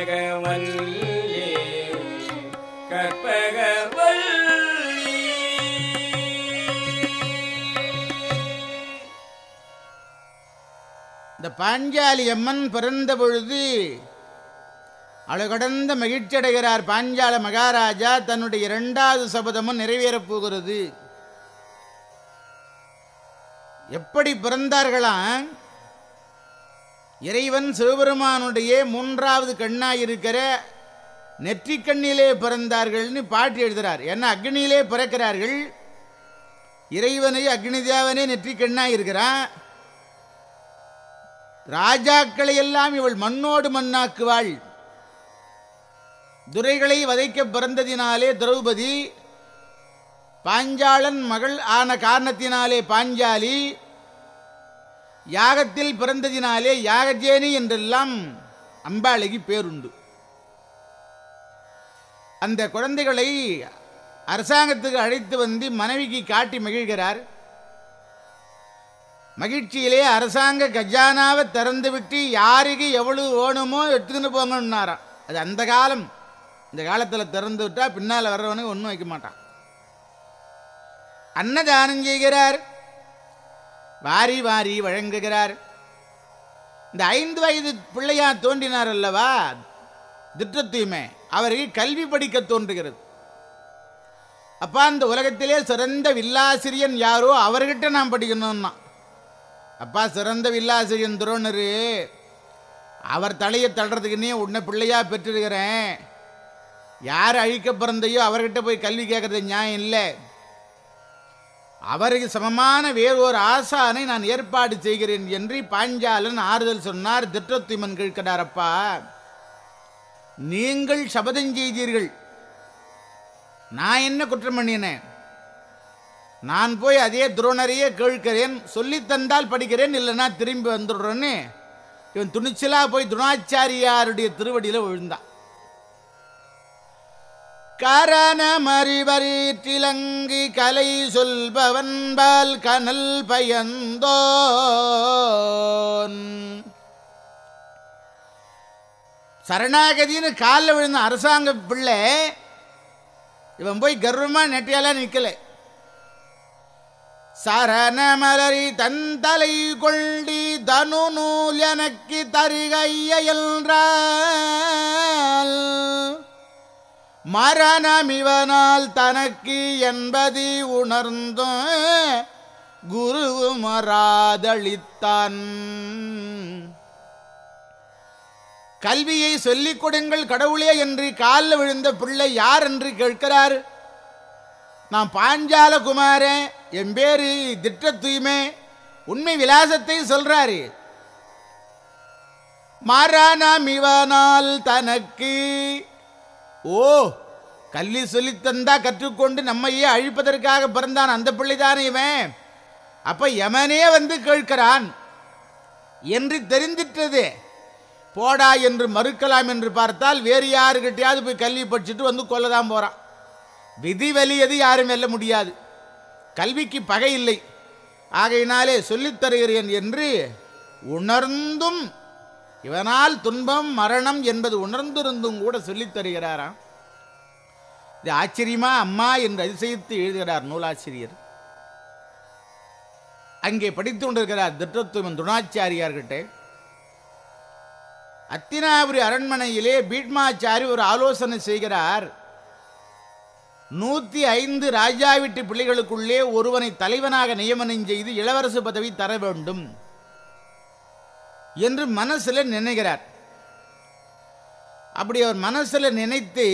கற்பகவல்லி கற்பகவல்லி. இந்த பாஞ்சாலி அம்மன் பிறந்த பொழுது அழகடந்த மகிழ்ச்சி அடைகிறார் பாஞ்சால மகாராஜா. தன்னுடைய இரண்டாவது சபதமும் நிறைவேறப் போகிறது. எப்படி பிறந்தார்களாம்? இறைவன் சிவபெருமானுடைய மூன்றாவது கண்ணாயிருக்கிற இருக்கிற நெற்றிக்கண்ணிலே பிறந்தார்கள்னு பாட்டு எழுதுறார். ஏன்னா அக்னியிலே பிறக்கிறார்கள்? இறைவனை அக்னி தேவனே நெற்றிக்கண்ணா இருக்கிறான். ராஜாக்களை எல்லாம் இவள் மண்ணோடு மண்ணாக்குவாள். துரைகளை வதைக்க பிறந்ததினாலே திரௌபதி பாஞ்சாளன் மகள் ஆன காரணத்தினாலே பாஞ்சாலி யாகத்தில் பிறந்ததினாலே யாகஜேனி என்றெல்லாம் அம்பாளுக்கு பேருண்டு. அந்த குழந்தைகளை அரசாங்கத்துக்கு அழைத்து வந்து மனைவிக்கு காட்டி மகிழ்கிறார். மகிழ்ச்சியிலே அரசாங்க கஜானாவை திறந்துவிட்டு யாருக்கு எவ்வளவு வேணுமோ எடுத்துக்கிட்டு போங்கன்னாராம். அது அந்த காலம். இந்த காலத்தில் திறந்து விட்டா பின்னால் வர்றவனுக்கு ஒன்றும் வைக்க மாட்டான். அன்னதானம் செய்கிறார். வாரி வாரி வழங்குகிறார். இந்த ஐந்து வயது பிள்ளையா தோன்றினார் அல்லவா? திட்டத்தையுமே அவருக்கு கல்வி படிக்க தோன்றுகிறது. அப்பா இந்த உலகத்திலே சிறந்த வில்லாசிரியன் யாரோ அவர்கிட்ட நான் படிக்கணும்னா. அப்பா சிறந்த வில்லாசிரியன் துரோணர். அவர் தலையை தள்ளுறதுக்குன்னே உன்னை பிள்ளையா பெற்றிருக்கிறேன். யார் அழிக்க பிறந்தையோ அவர்கிட்ட போய் கல்வி கேட்கறது நியாயம் இல்லை. அவருக்கு சமமான வேறு ஒரு ஆசானை நான் ஏற்பாடு செய்கிறேன் என்று பாஞ்சாலன் ஆறுதல் சொன்னார். திட்டத்துமன் கேட்கிறாரப்பா நீங்கள் சபதம் செய்தீர்கள். நான் என்ன குற்றம் பண்ணினேன்? நான் போய் அதே துரோணரையே கேட்கிறேன். சொல்லித்தந்தால் படிக்கிறேன் இல்லைன்னா திரும்பி வந்துடுறேன்னு. இவன் துணிச்சலா போய் துணாச்சாரியாருடைய திருவடியில் விழுந்தான். கரணமறிவரீற்றிலங்கி கலை சொல்பவன்பால் கனல் பயந்தோன். சரணாகதின்னு காலில் விழுந்த அரசாங்க பிள்ளை இவன் போய் கர்வமா நெட்டையெல்லாம் நிற்கல சரணமலரி தந்தலை கொண்டி தனு நூல் எனக்கு தருகைய என்றால் மரணமிவனால் தனக்கு என்பதை உணர்ந்தும் குரு மறாதளித்தான். கல்வியை சொல்லிக் கொடுங்கள் கடவுளே என்று காலில் விழுந்த பிள்ளை யார் என்று கேட்கிறார். நான் பாஞ்சால குமாரன் என் பேரு திட்ட தூய்மை உண்மை விலாசத்தை சொல்றாரு. மரணம் இவனால் தனக்கு ஓ கல்வி சொல்லித்தந்தா கற்றுக்கொண்டு நம்மையே அழிப்பதற்காக பிறந்தான் அந்த பிள்ளைதானே இவன்? அப்ப யமனே வந்து கேட்கிறான் என்று தெரிந்திட்டது. போடா என்று மறுக்கலாம் என்று பார்த்தால் வேறு யாருக்கிட்டையாவது போய் கல்வி படிச்சுட்டு வந்து கொல்லதான் போறான். விதி வலியது யாரும் வெல்ல முடியாது. கல்விக்கு பகை இல்லை. ஆகையினாலே சொல்லித்தருகிறேன் என்று உணர்ந்தும் இவனால் துன்பம் மரணம் என்பது உணர்ந்திருந்தும் கூட சொல்லித் தருகிறாராம். இது ஆச்சரியமா அம்மா என்று அதிசயித்து எழுதுகிறார் நூலாசிரியர். அங்கே படித்துக் கொண்டிருக்கிறார் திட்டத்துவன் துணாச்சாரியார்கிட்ட. அத்தினாபுரி அரண்மனையிலே பீட்மாச்சாரி ஒரு ஆலோசனை செய்கிறார். நூத்தி ஐந்து ராஜா வீட்டு பிள்ளைகளுக்குள்ளே ஒருவனை தலைவனாக நியமனம் செய்து இளவரசு பதவி தர வேண்டும். என்று மனசில் நினைக்கிறார். அப்படி அவர் மனசில் நினைத்து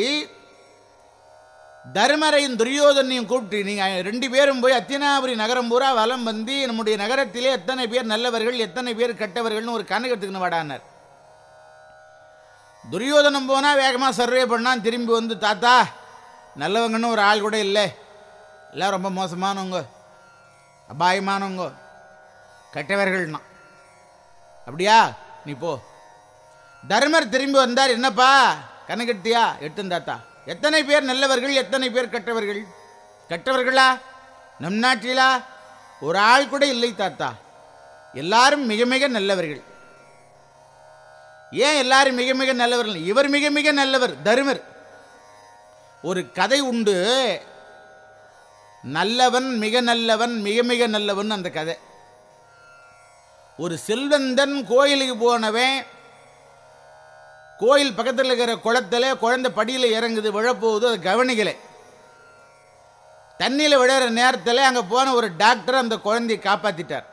தர்மரையும் துரியோதனையும் கூப்பிட்டு நீங்கள் ரெண்டு பேரும் போய் அத்தினாபுரி நகரம் பூரா வலம் வந்து நம்முடைய நகரத்திலே எத்தனை பேர் நல்லவர்கள் எத்தனை பேர் கெட்டவர்கள்னு ஒரு கணக்கெடுத்துக்கணும் வாடானார் துரியோதனம் போனால் வேகமாக சர்வே பண்ணான். திரும்பி வந்து தாத்தா நல்லவங்கன்னு ஒரு ஆள் கூட இல்லை. எல்லாம் ரொம்ப மோசமானவங்க அபாயமானவங்க கெட்டவர்கள்னா. அப்படியா? நீ போ. தர்மர் திரும்பி வந்தார் என்னப்பா? கணக்கெட்டியா எட்டும் தாத்தா. எத்தனை பேர் நல்லவர்கள் எத்தனை பேர் கெட்டவர்கள்? கெட்டவர்களா? நம் நாட்டிலா? ஒரு ஆள் கூட இல்லை தாத்தா. எல்லாரும் மிக மிக நல்லவர்கள். ஏன் எல்லாரும் மிக மிக நல்லவர்கள்? இவர் மிக மிக நல்லவர் தருமர். ஒரு கதை உண்டு. நல்லவன் மிக நல்லவன் மிக மிக நல்லவன் அந்த கதை. ஒரு செல்வந்தன் கோயிலுக்கு போனவன் கோயில் பக்கத்தில் இருக்கிற குளத்தில் குழந்தை படியில் இறங்குது விழப்போகுது அதை கவனிக்கலை. தண்ணியில் விழுற நேரத்தில் அங்கே போன ஒரு டாக்டர் அந்த குழந்தையை காப்பாற்றிட்டார்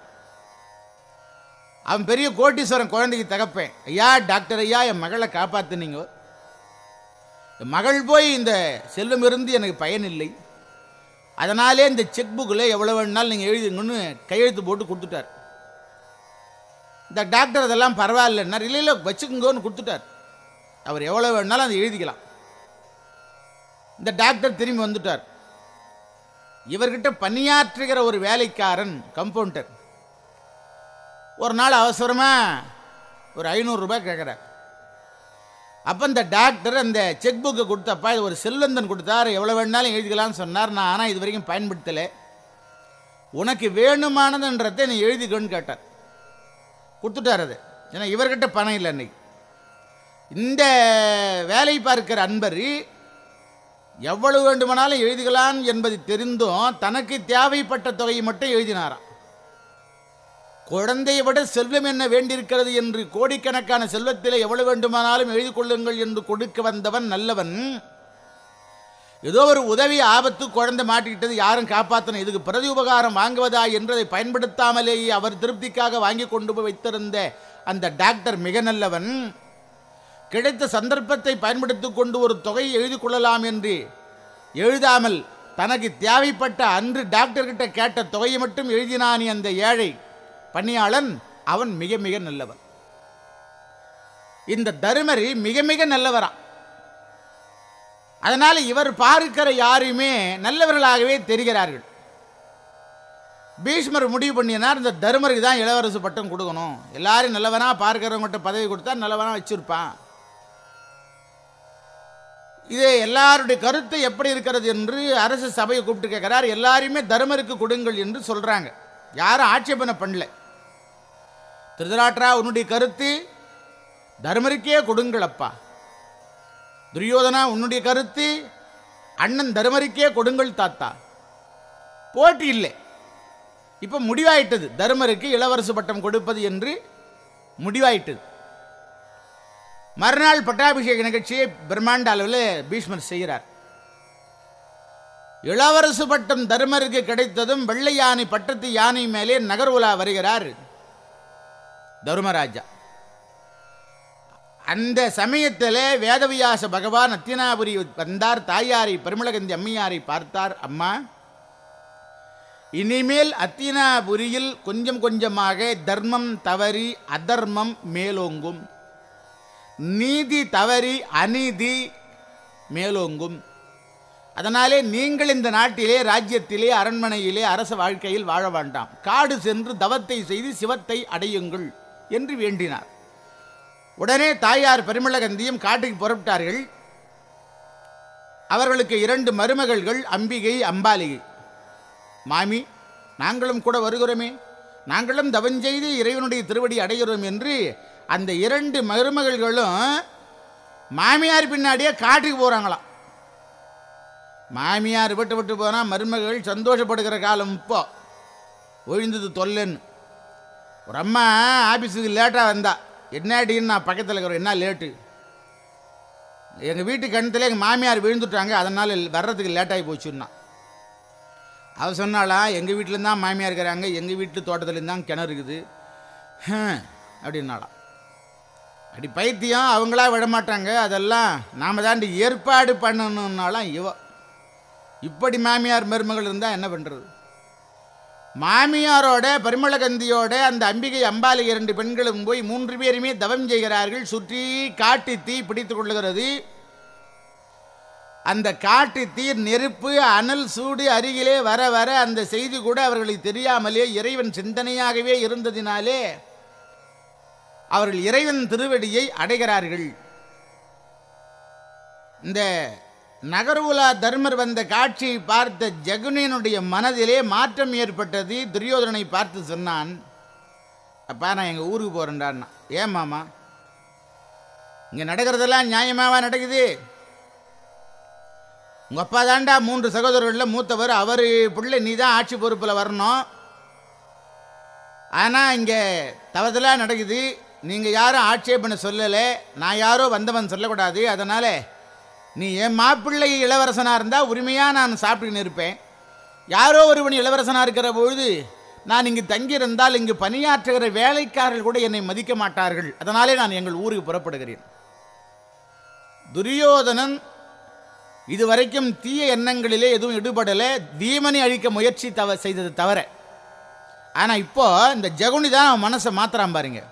அவன் பெரிய கோட்டீஸ்வரன் குழந்தைக்கு தகப்பேன். ஐயா டாக்டர் ஐயா என் மகளை காப்பாத்துனீங்க. மகள் போய் இந்த செல்வம் இருந்து எனக்கு பயன் இல்லை. அதனாலே இந்த செக் புக்கில் எவ்வளோ வேணுனாலும் நீங்கள் எழுதுங்கன்னு கையெழுத்து போட்டு கொடுத்துட்டார். இந்த டாக்டர் அதெல்லாம் பரவாயில்லன்னா இல்லை இல்லை வச்சுக்கோங்கன்னு கொடுத்துட்டார். அவர் எவ்வளோ வேணாலும் அதை எழுதிக்கலாம். இந்த டாக்டர் திரும்பி வந்துட்டார். இவர்கிட்ட பணியாற்றுகிற ஒரு வேலைக்காரன் கம்பவுண்டர் ஒரு நாள் அவசரமாக ஒரு ஐநூறுரூபா கேட்குறார். அப்போ இந்த டாக்டர் அந்த செக் புக்கை கொடுத்தப்பா இது ஒரு செல்வந்தன் கொடுத்தார் எவ்வளோ வேணாலும் எழுதிக்கலாம்னு சொன்னார். நான் ஆனால் இது வரைக்கும் பயன்படுத்தலை. உனக்கு வேணுமானதுன்றதை நீ எழுதிக்கோன்னு கேட்டார். கொடுத்துட்டார் அது. ஏன்னா இவர்கிட்ட பணம் இல்லை அன்னைக்கு. இந்த வேலை பார்க்கிற அன்பர் எவ்வளவு வேண்டுமானாலும் எழுதிக்கலாம் என்பது தெரிந்தும் தனக்கு தேவைப்பட்ட தொகையை மட்டும் எழுதினாராம். குழந்தையை விட செல்வம் என்ன வேண்டியிருக்கிறது என்று கோடிக்கணக்கான செல்வத்தில் எவ்வளவு வேண்டுமானாலும் எழுதி கொள்ளுங்கள் என்று கொடுக்க வந்தவன் நல்லவன். ஏதோ ஒரு உதவி ஆபத்து குழந்தை மாட்டிக்கிட்டது யாரும் காப்பாற்றணும் இதுக்கு பிரதி உபகாரம் வாங்குவதா என்றதை பயன்படுத்தாமலேயே அவர் திருப்திக்காக வாங்கி கொண்டு போய் வைத்திருந்த அந்த டாக்டர் மிக நல்லவன். கிடைத்த சந்தர்ப்பத்தை பயன்படுத்தி கொண்டு ஒரு தொகையை எழுதி கொள்ளலாம் என்று எழுதாமல் தனக்கு தேவைப்பட்ட அன்று டாக்டர்கிட்ட கேட்ட தொகையை மட்டும் எழுதினானி அந்த ஏழை பணியாளன். அவன் மிக மிக நல்லவன். இந்த தருமரி மிக மிக நல்லவரான் அதனால் இவர் பார்க்கிற யாருமே நல்லவர்களாகவே தெரிகிறார்கள். பீஷ்மர் முடிவு பண்ணினார் இந்த தருமருக்கு தான் இளவரசு பட்டம் கொடுக்கணும். எல்லாரும் நல்லவனாக பார்க்கிறவங்ககிட்ட பதவி கொடுத்தா நல்லவனாக வச்சிருப்பான். இது எல்லாருடைய கருத்து எப்படி இருக்கிறது என்று அரசு சபையை கூப்பிட்டு கேட்கிறார். எல்லாருமே தர்மருக்கு கொடுங்கள் என்று சொல்றாங்க. யாரும் ஆட்சேபனை பண்ணல. திருதராட்டரா உன்னுடைய கருத்து தர்மருக்கே கொடுங்கள் அப்பா துரியோதனா உன்னுடைய கருத்து அண்ணன் தர்மருக்கே கொடுங்கள் தாத்தா. போட்டி இல்லை. இப்போ முடிவாயிட்டது. தர்மருக்கு இளவரசு பட்டம் கொடுப்பது என்று முடிவாயிட்டது. மறுநாள் பட்டாபிஷேக நிகழ்ச்சியை பிரம்மாண்ட அளவில் பீஷ்மர் செய்கிறார். இளவரசு பட்டம் தருமருக்கு கிடைத்ததும் வெள்ளை யானை பட்டத்து யானை மேலே நகர் உலா வருகிறார் தருமராஜா. அந்த சமயத்தில் வேதவியாச பகவான் அத்தினாபுரி வந்தார். தாயாரை பரிமளகந்தி அம்மையாரை பார்த்தார். அம்மா இனிமேல் அத்தினாபுரியில் கொஞ்சம் கொஞ்சமாக தர்மம் தவறி அதர்மம் மேலோங்கும். நீதி தவறி அநீதி மேலோங்கும். அதனாலே நீங்கள் இந்த நாட்டிலே ராஜ்யத்திலே அரண்மனையிலே அரச வாழ்க்கையில் வாழ வேண்டாம். காடு சென்று தவத்தை செய்து சிவத்தை அடையுங்கள் என்று வேண்டினார். உடனே தாயார் பரிமளகந்தியும் காட்டுக்கு புறப்பட்டார்கள். அவர்களுக்கு இரண்டு மருமகள்கள் அம்பிகை அம்பாலிகை. மாமி நாங்களும் கூட வருகிறோமே. நாங்களும் தவஞ்செய்து இறைவனுடைய திருவடி அடைகிறோம் என்று அந்த இரண்டு மருமகள்களும் மாமியார் பின்னாடியே காட்டுக்கு போகிறாங்களாம் மாமியார் விட்டு விட்டு போனால் மருமகள் சந்தோஷப்படுகிற காலம் இப்போ. ஒழிந்தது தொல்லன்னு. ஒரு அம்மா ஆஃபீஸுக்கு லேட்டாக வந்தாள் என்னடின்னு நான் பக்கத்தில் இருக்கிறேன் என்ன லேட்டு? எங்கள் வீட்டு கிணத்துல எங்கள் மாமியார் விழுந்துட்டாங்க அதனால் வர்றதுக்கு லேட்டாகி போச்சுன்னா அவர் சொன்னாலாம் எங்கள் வீட்டில் தான் மாமியார் இருக்கிறாங்க எங்கள் வீட்டு தோட்டத்துலேருந்து தான் கிணறு இருக்குது. அப்படின்னாலாம் அப்படி பைத்தியம் அவங்களா விடமாட்டாங்க அதெல்லாம் நாம் தாண்டி ஏற்பாடு பண்ணணுன்னாலாம் இவ. இப்படி மாமியார் மருமகள் இருந்தால் என்ன பண்ணுறது மாமியாரோட பரிமளகந்தியோட அந்த அம்பிகை அம்பாலை இரண்டு பெண்களும் போய் மூன்று பேருமே தவம் செய்கிறார்கள். சுற்றி காட்டு தீ பிடித்து கொள்ளுகிறது. அந்த காட்டு தீர் நெருப்பு அனல் சூடு அருகிலே வர வர அந்த செய்தி கூட அவர்களுக்கு தெரியாமலே இறைவன் சிந்தனையாகவே இருந்ததினாலே அவர்கள் இறைவன் திருவடியை அடைகிறார்கள். இந்த நகர்வுலா தர்மர் வந்த காட்சியை பார்த்த ஜகுனியனுடைய மனதிலே மாற்றம் ஏற்பட்டது. துரியோதனனை பார்த்து சொன்னான் அப்பா நான் எங்கள் ஊருக்கு போகிறேன்டான்னா ஏன் மாமா? இங்கே நடக்கிறதெல்லாம் நியாயமாவா நடக்குது? உங்கள் அப்பா தாண்டா மூன்று சகோதரர்களில் மூத்தவர். அவர் பிள்ளை நீ தான் ஆட்சி பொறுப்பில் வரணும். ஆனால் இங்கே தவறுதலாக நடக்குது. நீங்கள் யாரும் ஆட்சேபனை சொல்லலை. நான் யாரோ வந்தவன் சொல்லக்கூடாது. அதனால் நீ என் மாப்பிள்ளை இளவரசனாக இருந்தால் உரிமையாக நான் சாப்பிட்டுன்னு இருப்பேன். யாரோ ஒருவன் இளவரசனாக இருக்கிற பொழுது நான் இங்கு தங்கியிருந்தால் இங்கு பணியாற்றுகிற வேலைக்காரர்கள் கூட என்னை மதிக்க மாட்டார்கள். அதனாலே நான் எங்கள் ஊருக்கு புறப்படுகிறேன். துரியோதனன் இதுவரைக்கும் தீய எண்ணங்களிலே எதுவும் ஈடுபடலை. தீமனை அழிக்க முயற்சி தவ செய்தது தவிர ஆனால் இப்போ இந்த ஜகுனி தான் அவன் மனசை மாத்திரான் பாருங்கள்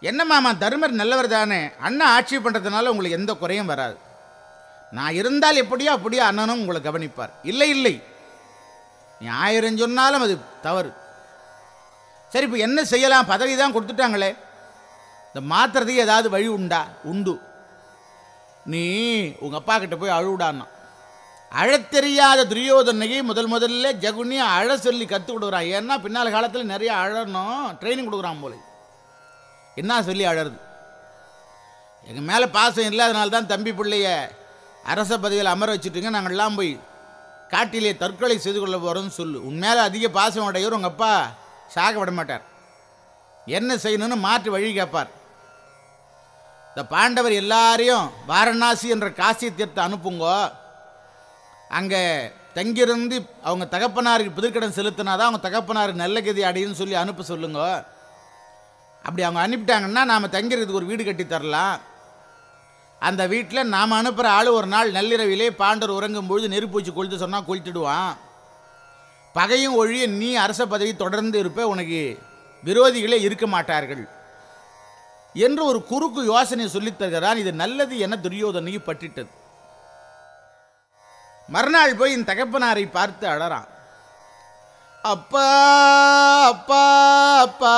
என்ன மாமா தர்மர் நல்லவர் தானே? அண்ணன் ஆட்சி பண்ணுறதுனால உங்களுக்கு எந்த குறையும் வராது. நான் இருந்தால் எப்படியோ அப்படியோ அண்ணனும் உங்களை கவனிப்பார். இல்லை இல்லை. நீ ஆயிரம் சொன்னாலும் அது தவறு. சரி இப்போ என்ன செய்யலாம்? பதவி தான் கொடுத்துட்டாங்களே. இந்த மாத்துறதுக்கு ஏதாவது வழி உண்டா? உண்டு. நீ உங்கள் அப்பா கிட்ட போய் அழுவிடான்னா. அழத்தெரியாத துரியோதனையை முதல் முதல்ல ஜகுனி அழ சொல்லி கற்றுக் கொடுக்குறான். ஏன்னா பின்னால் காலத்தில் நிறைய அழணும் ட்ரைனிங் கொடுக்குறான் போல. என்ன சொல்லி அழறது? எங்கள் மேலே பாசம் இல்லாதனால தான் தம்பி பிள்ளைய அரச பதவியில் அமர வச்சுட்டுங்க நாங்கள்லாம் போய் காட்டிலே தற்கொலை செய்து கொள்ள போகிறோம்னு சொல்லு. உன் மேலே அதிக பாசம் அடையவர் உங்கள் அப்பா சாக விட மாட்டார். என்ன செய்யணும்னு மாற்று வழி கேட்பார் இந்த பாண்டவர் எல்லாரையும் வாரணாசி என்ற காசி தீர்த்த அனுப்புங்கோ. அங்கே தங்கியிருந்து அவங்க தகப்பனாருக்கு புதுக்கடன் செலுத்தினாதான் அவங்க தகப்பனாருக்கு நல்ல கதி அடையுன்னு சொல்லி அனுப்ப சொல்லுங்க. அப்படி அவங்க அனுப்பிட்டாங்கன்னா நாம் தங்கிறதுக்கு ஒரு வீடு கட்டி தரலாம். அந்த வீட்டில் நாம் அனுப்புகிற ஆள் ஒரு நாள் நள்ளிரவிலே பாண்டர் உறங்கும் பொழுது நெருப்பு வச்சு கொளுத்து சொன்னால் கொளுத்திடுவான். பகையும் ஒழிய நீ அரச பதவி தொடர்ந்து இருப்ப உனக்கு விரோதிகளே இருக்க மாட்டார்கள். என்று ஒரு குறுக்கு யோசனை சொல்லித் தருகிறான். இது நல்லது என துரியோதனைக்கு பட்டிட்டது. மறுநாள் போய் என் தகப்பனாரை பார்த்து அழறான். அப்பா அப்பா அப்பா.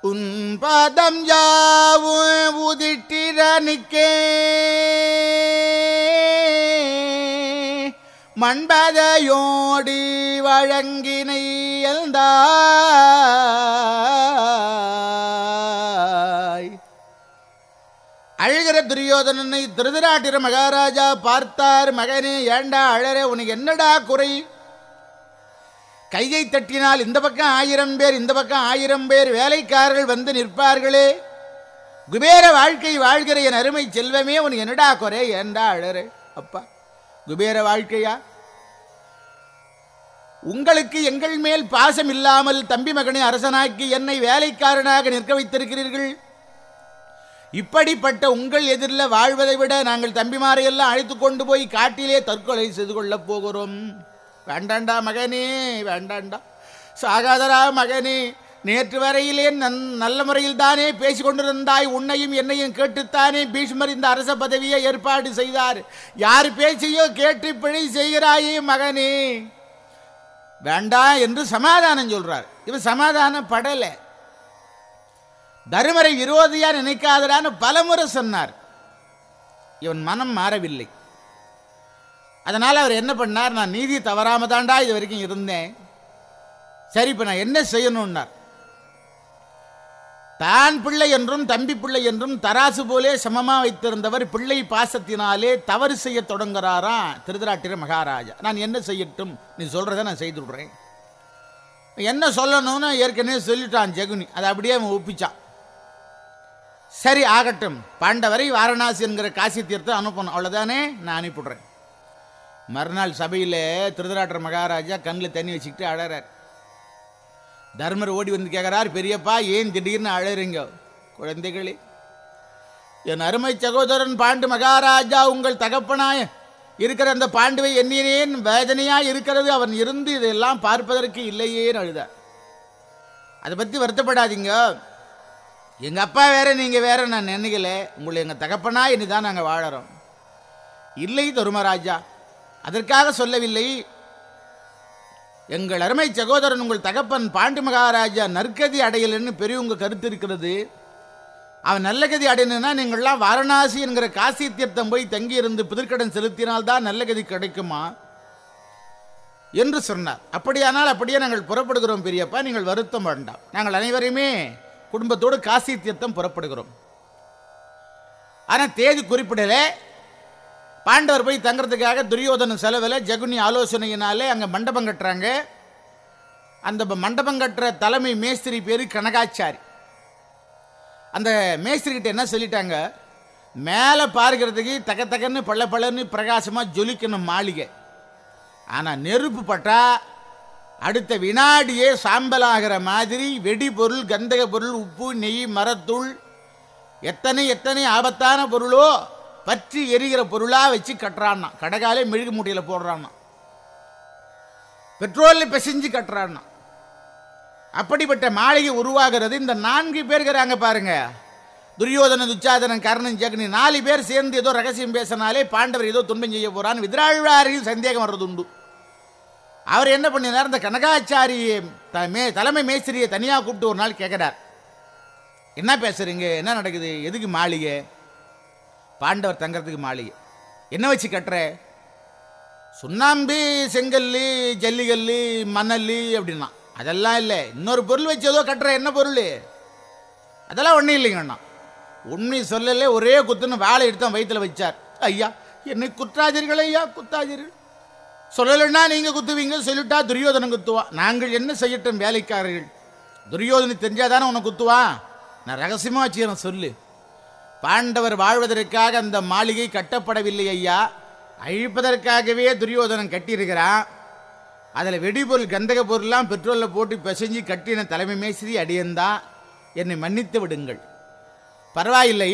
உன் பாதம் யாவும் உதிட்டிரனுக்கே மண்பதையோடி வழங்கினை எழுந்தாய் அழுகிற துரியோதனனை திருதராட்டிர மகாராஜா பார்த்தார். மகனே ஏண்டா அழற? உனக்கு என்னடா குறை? கையை தட்டினால் இந்த பக்கம் ஆயிரம் பேர் இந்த பக்கம் ஆயிரம் பேர் வேலைக்காரர்கள் வந்து நிற்பார்களே. குபேர வாழ்க்கை வாழ்கிற என் அருமை செல்வமே உன் என்னடா குறை ஏண்டா அழறு அப்பா குபேர வாழ்க்கையா? உங்களுக்கு எங்கள் மேல் பாசம் இல்லாமல் தம்பி மகனை அரசனாக்கி என்னை வேலைக்காரனாக நிற்க வைத்திருக்கிறீர்கள்? இப்படிப்பட்ட உங்கள் எதிரில் வாழ்வதை விட நாங்கள் தம்பிமாரையெல்லாம் அழைத்து கொண்டு போய் காட்டிலே தற்கொலை செய்து கொள்ளப் போகிறோம். வேண்டாண்டா மகனே வேண்டாண்டா. சாகாதரா மகனே நேற்று வரையிலே நன் நல்ல முறையில் தானே பேசிக் கொண்டிருந்தாய் உன்னையும் என்னையும் கேட்டுத்தானே பீஷ்மர் இந்த அரச பதவியை ஏற்பாடு செய்தார். யார் பேச்சையோ கேட்டு பிழை செய்கிறாயே மகனே. வேண்டாம் என்று சமாதானம் சொல்றார். இவன் சமாதானம் படலை. தருமரை விரோதியா நினைக்காதடான்னு பலமுறை சொன்னார். இவன் மனம் மாறவில்லை. அதனால் அவர் என்ன பண்ணார்? நான் நீதி தவறாம தாண்டா இது வரைக்கும் இருந்தேன். சரி இப்போ நான் என்ன செய்யணும்னார்? தான் பிள்ளை என்றும் தம்பி பிள்ளை என்றும் தராசு போலே சமமாக வைத்திருந்தவர் பிள்ளை பாசத்தினாலே தவறு செய்ய தொடங்குறாராம் திருதராட்டிர மகாராஜா. நான் என்ன செய்யட்டும்? நீ சொல்கிறத நான் செய்துடுறேன் என்ன சொல்லணும்னு ஏற்கனவே சொல்லிட்டான் ஜெகுனி. அதை அப்படியே அவன் ஒப்பிச்சான். சரி ஆகட்டும். பாண்டவரை வாரணாசி என்கிற காசி தீர்த்தம் அனுப்பணும். அவ்வளோதானே நான் அனுப்பிவிடுறேன். மறுநாள் சபையில் திருதராட்டர் மகாராஜா கண்ணில் தண்ணி வச்சுக்கிட்டு அழறார். தர்மர் ஓடி வந்து கேட்குறார் பெரியப்பா ஏன் திடீர்னு அழறீங்க? குழந்தைகளே என் அருமை சகோதரன் பாண்டு மகாராஜா உங்கள் தகப்பனாய இருக்கிற அந்த பாண்டுவை எண்ணினேன் வேதனையாக இருக்கிறது அவன் இருந்து இதெல்லாம் பார்ப்பதற்கு இல்லையேன்னு அழுதார். அதை பற்றி வருத்தப்படாதீங்க. எங்கள் அப்பா வேற நீங்கள் வேற நான் நினைக்கல. உங்களை எங்கள் தகப்பனா இனி தான் நாங்கள் வாழறோம். இல்லை தருமராஜா அதற்காக சொல்லவில்லை. எங்கள் அருமை சகோதரன் உங்கள் தகப்பன் பாண்டி மகாராஜா நற்கதி அடையலன்னு பெரியவங்க கருத்து இருக்கிறது அவன் நல்ல கதி அடையணுன்னா நீங்கள்லாம் வாரணாசி என்கிற காசி தீர்த்தம் போய் தங்கியிருந்து புதிர்க்கடன் செலுத்தினால்தான் நல்ல கதி கிடைக்குமா? என்று சொன்னார். அப்படியானால் அப்படியே நாங்கள் புறப்படுகிறோம் பெரியப்பா நீங்கள் வருத்தம் வேண்டாம். நாங்கள் அனைவரையுமே குடும்பத்தோடு காசி தீர்த்தம் புறப்படுகிறோம். ஆனால் தேதி குறிப்பிடலை. பாண்டவர் போய் தங்குறதுக்காக துரியோதன செலவில் ஜகுனி ஆலோசனையினாலே அங்கே மண்டபம் கட்டுறாங்க. அந்த மண்டபம் கட்டுற தலைமை மேஸ்திரி பேர் கனகாச்சாரி. அந்த மேஸ்திரிக்கிட்ட என்ன சொல்லிட்டாங்க? மேலே பார்க்கறதுக்கு தக்க தக்கன்னு பள்ள பள்ளன்னு பிரகாசமாக ஜொலிக்கணும் மாளிகை. ஆனால் நெருப்பு பட்டா அடுத்த வினாடியே சாம்பலாகிற மாதிரி வெடிபொருள் கந்தக பொருள் உப்பு நெய் மரத்தூள் எத்தனை எத்தனை ஆபத்தான பொருளோ பற்றி எரிகிற பொருளாக வச்சு கட்டுறான்னா. கடகாலே மெழுகு மூட்டையில் போடுறான்னா. பெட்ரோலில் பிசைஞ்சு கட்டுறான்னா. அப்படிப்பட்ட மாளிகை உருவாகிறது. இந்த நான்கு பேர் இருக்கிறாங்க பாருங்க. துரியோதன துச்சாதனன் கர்ணன் ஜெகனி நாலு பேர் சேர்ந்து ஏதோ ரகசியம் பேசினாலே பாண்டவர் ஏதோ துன்பம் செய்ய போறான்னு விதிராழ்வாரையும் சந்தேகம் வர்றது உண்டு. அவர் என்ன பண்ணினார்? இந்த கனகாச்சாரியை த- மே தலைமை மேஸ்திரியை தனியாக கூப்பிட்டு ஒரு நாள் கேட்குறார். என்ன பேசுறீங்க? என்ன நடக்குது? எதுக்கு மாளிகை? பாண்டவர் தங்கிறதுக்கு மாளிகை. என்ன வச்சு கட்டுற? சுண்ணாம்பு செங்கல்லு ஜல்லிகல்லு மணல் அப்படின்னா. அதெல்லாம் இல்லை. இன்னொரு பொருள் வச்சு ஏதோ கட்டுற. என்ன பொருள்? அதெல்லாம் ஒன்றும் இல்லைங்கண்ணா உண்மை சொல்லலே ஒரே குத்துன்னு வாழை எடுத்து வயிற்றுல வச்சார். ஐயா என்னை குற்றாதீர்கள் ஐயா குத்தாதீர்கள். சொல்லலைன்னா நீங்கள் குத்துவீங்க சொல்லிட்டா துரியோதனம் குத்துவான் நாங்கள் என்ன செய்யட்டும் வேலைக்காரர்கள்? துரியோதனை தெரிஞ்சாதானே உன்னை குத்துவான் நான் ரகசியமாக வச்சுக்கிறேன் சொல்லு. பாண்டவர் வாழ்வதற்காக அந்த மாளிகை கட்டப்படவில்லை ஐயா. அழிப்பதற்காகவே துரியோதனன் கட்டியிருக்கிறான். அதில் வெடிபொருள் கந்தக பொருள்லாம் பெட்ரோலில் போட்டு பிசைஞ்சு கட்டின தலைமை மேஸ்திரி அடியந்தான் என்னை மன்னித்து விடுங்கள். பரவாயில்லை.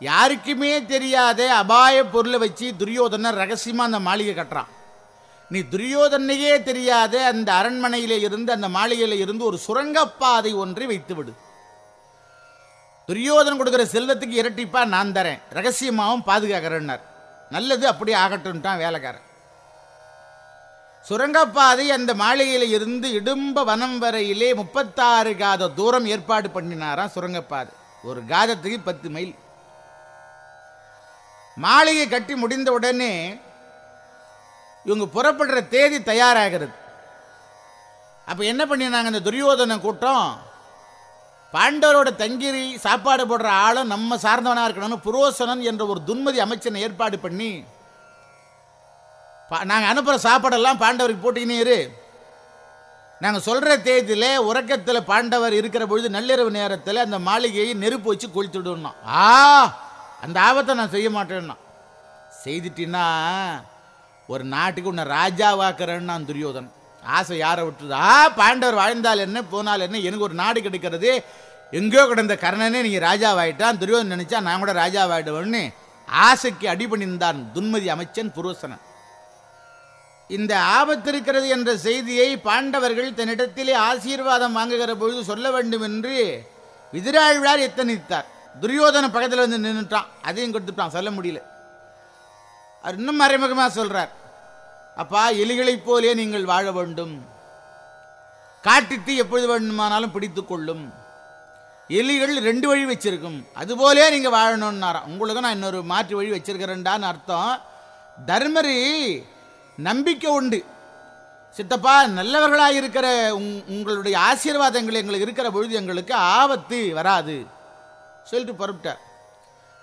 யாருக்குமே தெரியாத அபாய பொருளை வச்சு துரியோதனை ரகசியமாக அந்த மாளிகை கட்டுறான். நீ துரியோதனையே தெரியாத அந்த அரண்மனையில் இருந்து அந்த மாளிகையில் இருந்து ஒரு சுரங்கப்பாதை ஒன்றை வைத்து விடு துரியோதன் கொடுக்குற செல்வத்துக்கு இரட்டிப்பாக நான் தரேன். ரகசியமாகவும் பாதுகாக்கிறேன்னார். நல்லது அப்படியே ஆகட்டும்ட்டான் வேலைக்காரன். சுரங்கப்பாதை அந்த மாளிகையில் இருந்து இடும்ப வனம் வரையிலே முப்பத்தாறு காத தூரம் ஏற்பாடு பண்ணினாராம் சுரங்கப்பாதை. ஒரு காதத்துக்கு பத்து மைல். மாளிகை கட்டி முடிந்த உடனே இவங்க புறப்படுற தேதி தயாராகிறது. அப்போ என்ன பண்ணினாங்க அந்த துரியோதன கூட்டம்? பாண்டவரோட தங்கிரி சாப்பாடு போடுற ஆளும் நம்ம சார்ந்தவனாக இருக்கணும்னு புரோசனன் என்ற ஒரு துன்மதி அமைச்சனை ஏற்பாடு பண்ணி நாங்கள் அனுப்புகிற சாப்பாடெல்லாம் பாண்டவருக்கு போட்டுக்கினே இரு. நாங்கள் சொல்கிற தேதியில் உறக்கத்தில் பாண்டவர் இருக்கிற பொழுது நள்ளிரவு நேரத்தில் அந்த மாளிகையை நெருப்பு வச்சு கொளுத்துடணும் ஆ அந்த ஆபத்தை நான் செய்ய மாட்டேன்னா. செய்துட்டின்னா ஒரு நாட்டுக்கு உன்னை ராஜாவாக்குறேன்னு நான் துரியோதன் ஆசை யாரை விட்டுதா? ஆ பாண்டவர் வாழ்ந்தால் என்ன போனால் என்ன எனக்கு ஒரு நாடு கிடைக்கிறது. எங்கேயோ கிடந்த கர்ணனே நீங்கள் ராஜாவாயிட்டான் துரியோதன் நினைச்சா நான் கூட ராஜாவாயிடுவேன்னு ஆசைக்கு அடிபணிந்தான் துன்மதி அமைச்சன் புரோசனன் இந்த ஆபத்து இருக்கிறது என்ற செய்தியை பாண்டவர்கள் தன்னிடத்திலே ஆசீர்வாதம் வாங்குகிற பொழுது சொல்ல வேண்டும் என்று விதிராழ்வார் எத்தனித்தார். துரியோதன பக்கத்தில் வந்து நின்றுட்டான் அதையும் கொடுத்துட்டான். சொல்ல முடியல. அவர் இன்னும் மறைமுகமாக சொல்கிறார் அப்பா எலிகளைப் போலே நீங்கள் வாழ வேண்டும். காட்டுத்தீ எப்பொழுது வேண்டுமானாலும் பிடித்து கொள்ளும். எலிகள் ரெண்டு வழி வச்சிருக்கும். அதுபோலே நீங்க வாழணும்னாராம் உங்களுக்கு நான் இன்னொரு மாற்று வழி வச்சிருக்கிறேன்டான்னு அர்த்தம். தர்மரி நம்பிக்கை உண்டு. சித்தப்பா நல்லவர்களாக இருக்கிற உங்- உங்களுடைய ஆசீர்வாதங்கள் எங்களுக்கு இருக்கிற பொழுது எங்களுக்கு ஆபத்து வராது. சொல்லிட்டு புறப்பட்டார்.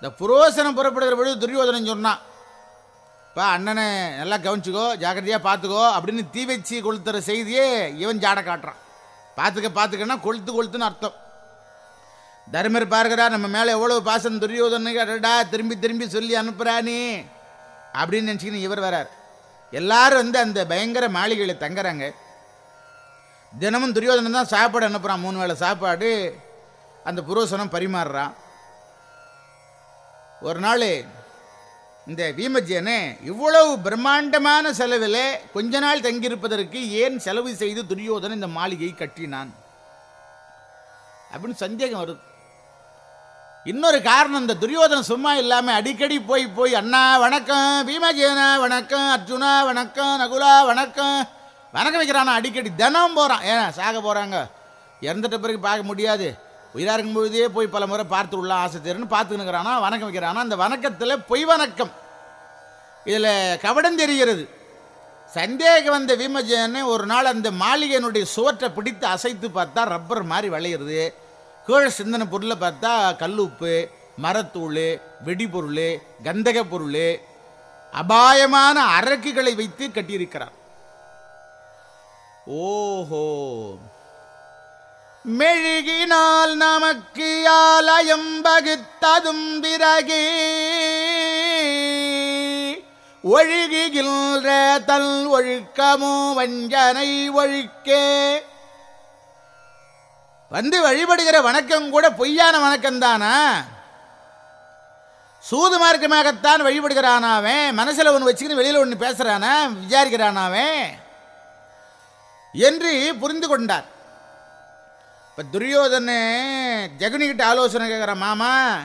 இந்த புரோசனம் புறப்படுகிற பொழுது துரியோதனன் சொன்னான் பா அண்ணனை நல்லா கவனிச்சிக்கோ ஜாக்கிரதையாக பார்த்துக்கோ அப்படின்னு தீ வச்சு கொளுத்துற செய்தியே இவன் ஜாட காட்டுறான். பார்த்துக்க பார்த்துக்கன்னா கொளுத்து கொளுத்துன்னு அர்த்தம். தர்மர் பார்க்கிறா நம்ம மேலே எவ்வளோ பாசம் துரியோதனுக்கு கேட்டடா திரும்பி திரும்பி சொல்லி அனுப்புகிறானே அப்படின்னு நினச்சிக்கின்னு இவர் வரார். எல்லாரும் வந்து அந்த பயங்கர மாளிகையில் தங்குறாங்க. தினமும் துரியோதனன் தான் சாப்பாடு அனுப்புகிறான் மூணு வேளை சாப்பாடு. அந்த புரோசனம் பரிமாறுறான். ஒரு நாள் இந்த பீமஜியனே இவ்வளவு பிரம்மாண்டமான செலவில் கொஞ்ச நாள் தங்கியிருப்பதற்கு ஏன் செலவு செய்து துரியோதனன் இந்த மாளிகையை கட்டினான்? அப்படின்னு சந்தேகம் வருது. இன்னொரு காரணம் இந்த துரியோதனன் சும்மா இல்லாமல் அடிக்கடி போய் போய் அண்ணா வணக்கம் பீமஜேனா வணக்கம் அர்ஜுனா வணக்கம் நகுலா வணக்கம். வணக்கம் வைக்கிறானா? அடிக்கடி தினம் போகிறான் ஏன் சாக போகிறாங்க இறந்துட்ட பிறகு பார்க்க முடியாது. உயிராக இருக்கும் பொழுதே போய் பல முறை பார்த்து உள்ள ஆசை தெரியுன்னு பார்த்துக்கிறானா வணக்கம் வைக்கிறானா? அந்த வணக்கத்தில் பொய் வணக்கம். இதில் கவடம் தெரிகிறது. சந்தேகம் வந்த விமஜன் ஒரு நாள் அந்த மாளிகையினுடைய சுவற்றை பிடித்து அசைத்து பார்த்தா ரப்பர் மாதிரி விளையிறது. கீழே சிந்தனை பொருளை பார்த்தா கல்லுப்பு மரத்தூள் வெடிபொருள் கந்தக பொருள் அபாயமான அரக்குகளை வைத்து கட்டியிருக்கிறார். ஓஹோ! மெழுகினால் நமக்கு ஆலயம் பகுத்ததும் பிறகே ஒழுகுகின்ற தல் ஒழுக்கமோ வஞ்சனை ஒழுக்கே. வந்து வழிபடுகிற வணக்கம் கூட பொய்யான வணக்கம் தானா? சூது மார்க்கமாகத்தான் வழிபடுகிறானாவே மனசில் ஒன்று வச்சுக்கின்னு வெளியில் ஒன்று பேசுகிறானா விசாரிக்கிறானாவே? என்று புரிந்து கொண்டார். இப்போ துரியோதனு ஜெகனிக்கிட்ட ஆலோசனை கேட்குற மாமா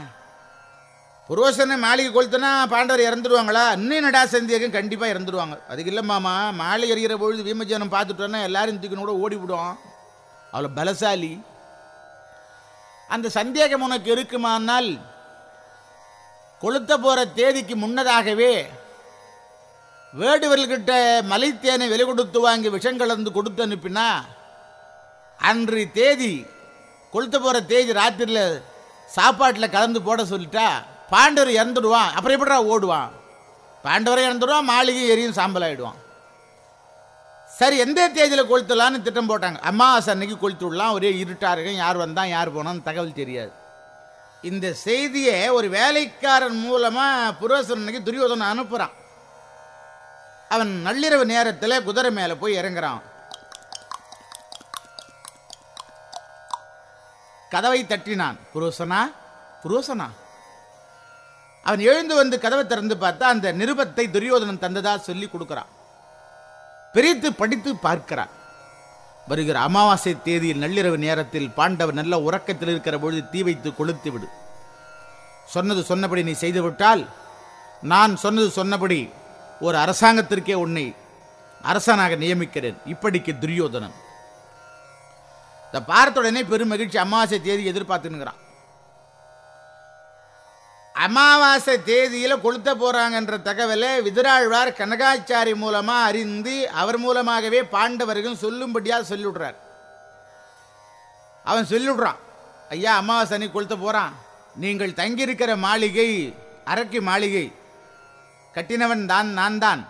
புரோசனை மாளிகை கொளுத்துனா பாண்டவர் இறந்துடுவாங்களா இன்னும் நடா சந்தேகம்? கண்டிப்பாக இறந்துடுவாங்க அதுக்கு இல்லை மாமா மாளிகை எறிகிற பொழுது வீமஜனம் பார்த்துட்டோன்னா எல்லாரும் தூக்கின்னு கூட ஓடி விடுவோம் அவ்வளோ பலசாலி. அந்த சந்தேகம் உனக்கு இருக்குமானால் கொளுத்த போகிற தேதிக்கு முன்னதாகவே வேடுவர்கிட்ட மலைத்தேனை விலை கொடுத்து வாங்கி விஷம் கலந்து கொடுத்து அனுப்பினா அன்று தேதி கொளுத்த போகிற தேதி ராத்திரியில் சாப்பாட்டில் கலந்து போட சொல்லிட்டா பாண்டவர் இறந்துடுவான். அப்புறம் எப்படிடா ஓடுவான்? பாண்டவரை இறந்துடுவான் மாளிகை எரியும் சாம்பல் ஆயிடுவான் சரி எந்த தேதியில் கொளுத்தலான்னு திட்டம் போட்டாங்க. அம்மாவாசை அன்னைக்கு கொளுத்து விடலாம் ஒரே இருட்டா இருக்கும். யார் வந்தான் யார் போனான்னு தகவல் தெரியாது. இந்த செய்தியை ஒரு வேலைக்காரன் மூலமா புரோசனனுக்கு துரியோதனை அனுப்புறான். அவன் நள்ளிரவு நேரத்தில் குதிரை மேலே போய் இறங்குறான். கதவை தட்டினான். புரோசனா? புரோசனா? அவன் எழுந்து வந்து கதவை திறந்து பார்த்தா அந்த நிருபத்தை துரியோதனன் தந்ததா சொல்லி கொடுக்கிறான். பிரித்து படித்து பார்க்கிறான். வருகிற அமாவாசை தேதியில் நள்ளிரவு நேரத்தில் பாண்டவர் நல்ல உறக்கத்தில் இருக்கிற பொழுது தீ வைத்து கொளுத்து விடு. சொன்னது சொன்னபடி நீ செய்துவிட்டால் நான் சொன்னது சொன்னபடி ஒரு அரசாங்கத்திற்கே உன்னை அரசனாக நியமிக்கிறேன். இப்படிக்கு துரியோதனன். இதை பார்த்த உடனே பெரும் மகிழ்ச்சி அமாவாசை தேதி எதிர்பார்த்துங்கிறான் அமாவாசை தேதியில் கொளுத்த போகிறாங்கன்ற தகவலை விதிராழ்வார் கனகாச்சாரி மூலமாக அறிந்து அவர் மூலமாகவே பாண்டவர்கள் சொல்லும்படியாக சொல்லிவிடுறார். அவன் சொல்லிவிடுறான் ஐயா அமாவாசை அன்னைக்கு கொளுத்த போகிறான் நீங்கள் தங்கியிருக்கிற மாளிகை அரக்கி மாளிகை கட்டினவன் தான் நான் தான்.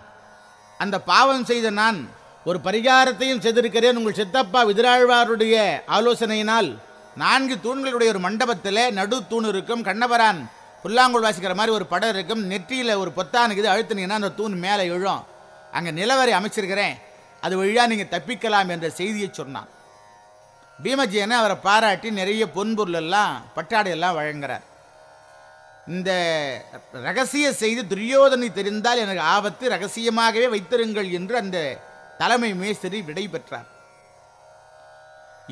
அந்த பாவம் செய்த நான் ஒரு பரிகாரத்தையும் செய்திருக்கிறேன். உங்கள் சித்தப்பா விதிராழ்வாருடைய ஆலோசனையினால் நான்கு தூண்களுடைய ஒரு மண்டபத்தில் நடு தூண் இருக்கும் கண்ணபரான் புல்லாங்குழல் வாசிக்கிற மாதிரி ஒரு படம் இருக்கும் நெற்றியில் ஒரு பொத்தானுக்குது அழுத்துனீங்கன்னா அந்த தூண் மேலே எழும். அங்கே நிலவரை அமைச்சிருக்கிறேன். அது வழியாக நீங்கள் தப்பிக்கலாம் என்ற செய்தியை சொன்னான். பீமஜியனை அவரை பாராட்டி நிறைய பொன்பொருளெல்லாம் பட்டாடையெல்லாம் வழங்குறார். இந்த ரகசிய செய்தி துரியோதனை தெரிந்தால் எனக்கு ஆபத்து. ரகசியமாகவே வைத்திருங்கள் என்று அந்த தலைமை மேஸ்திரி விடை பெற்றார்.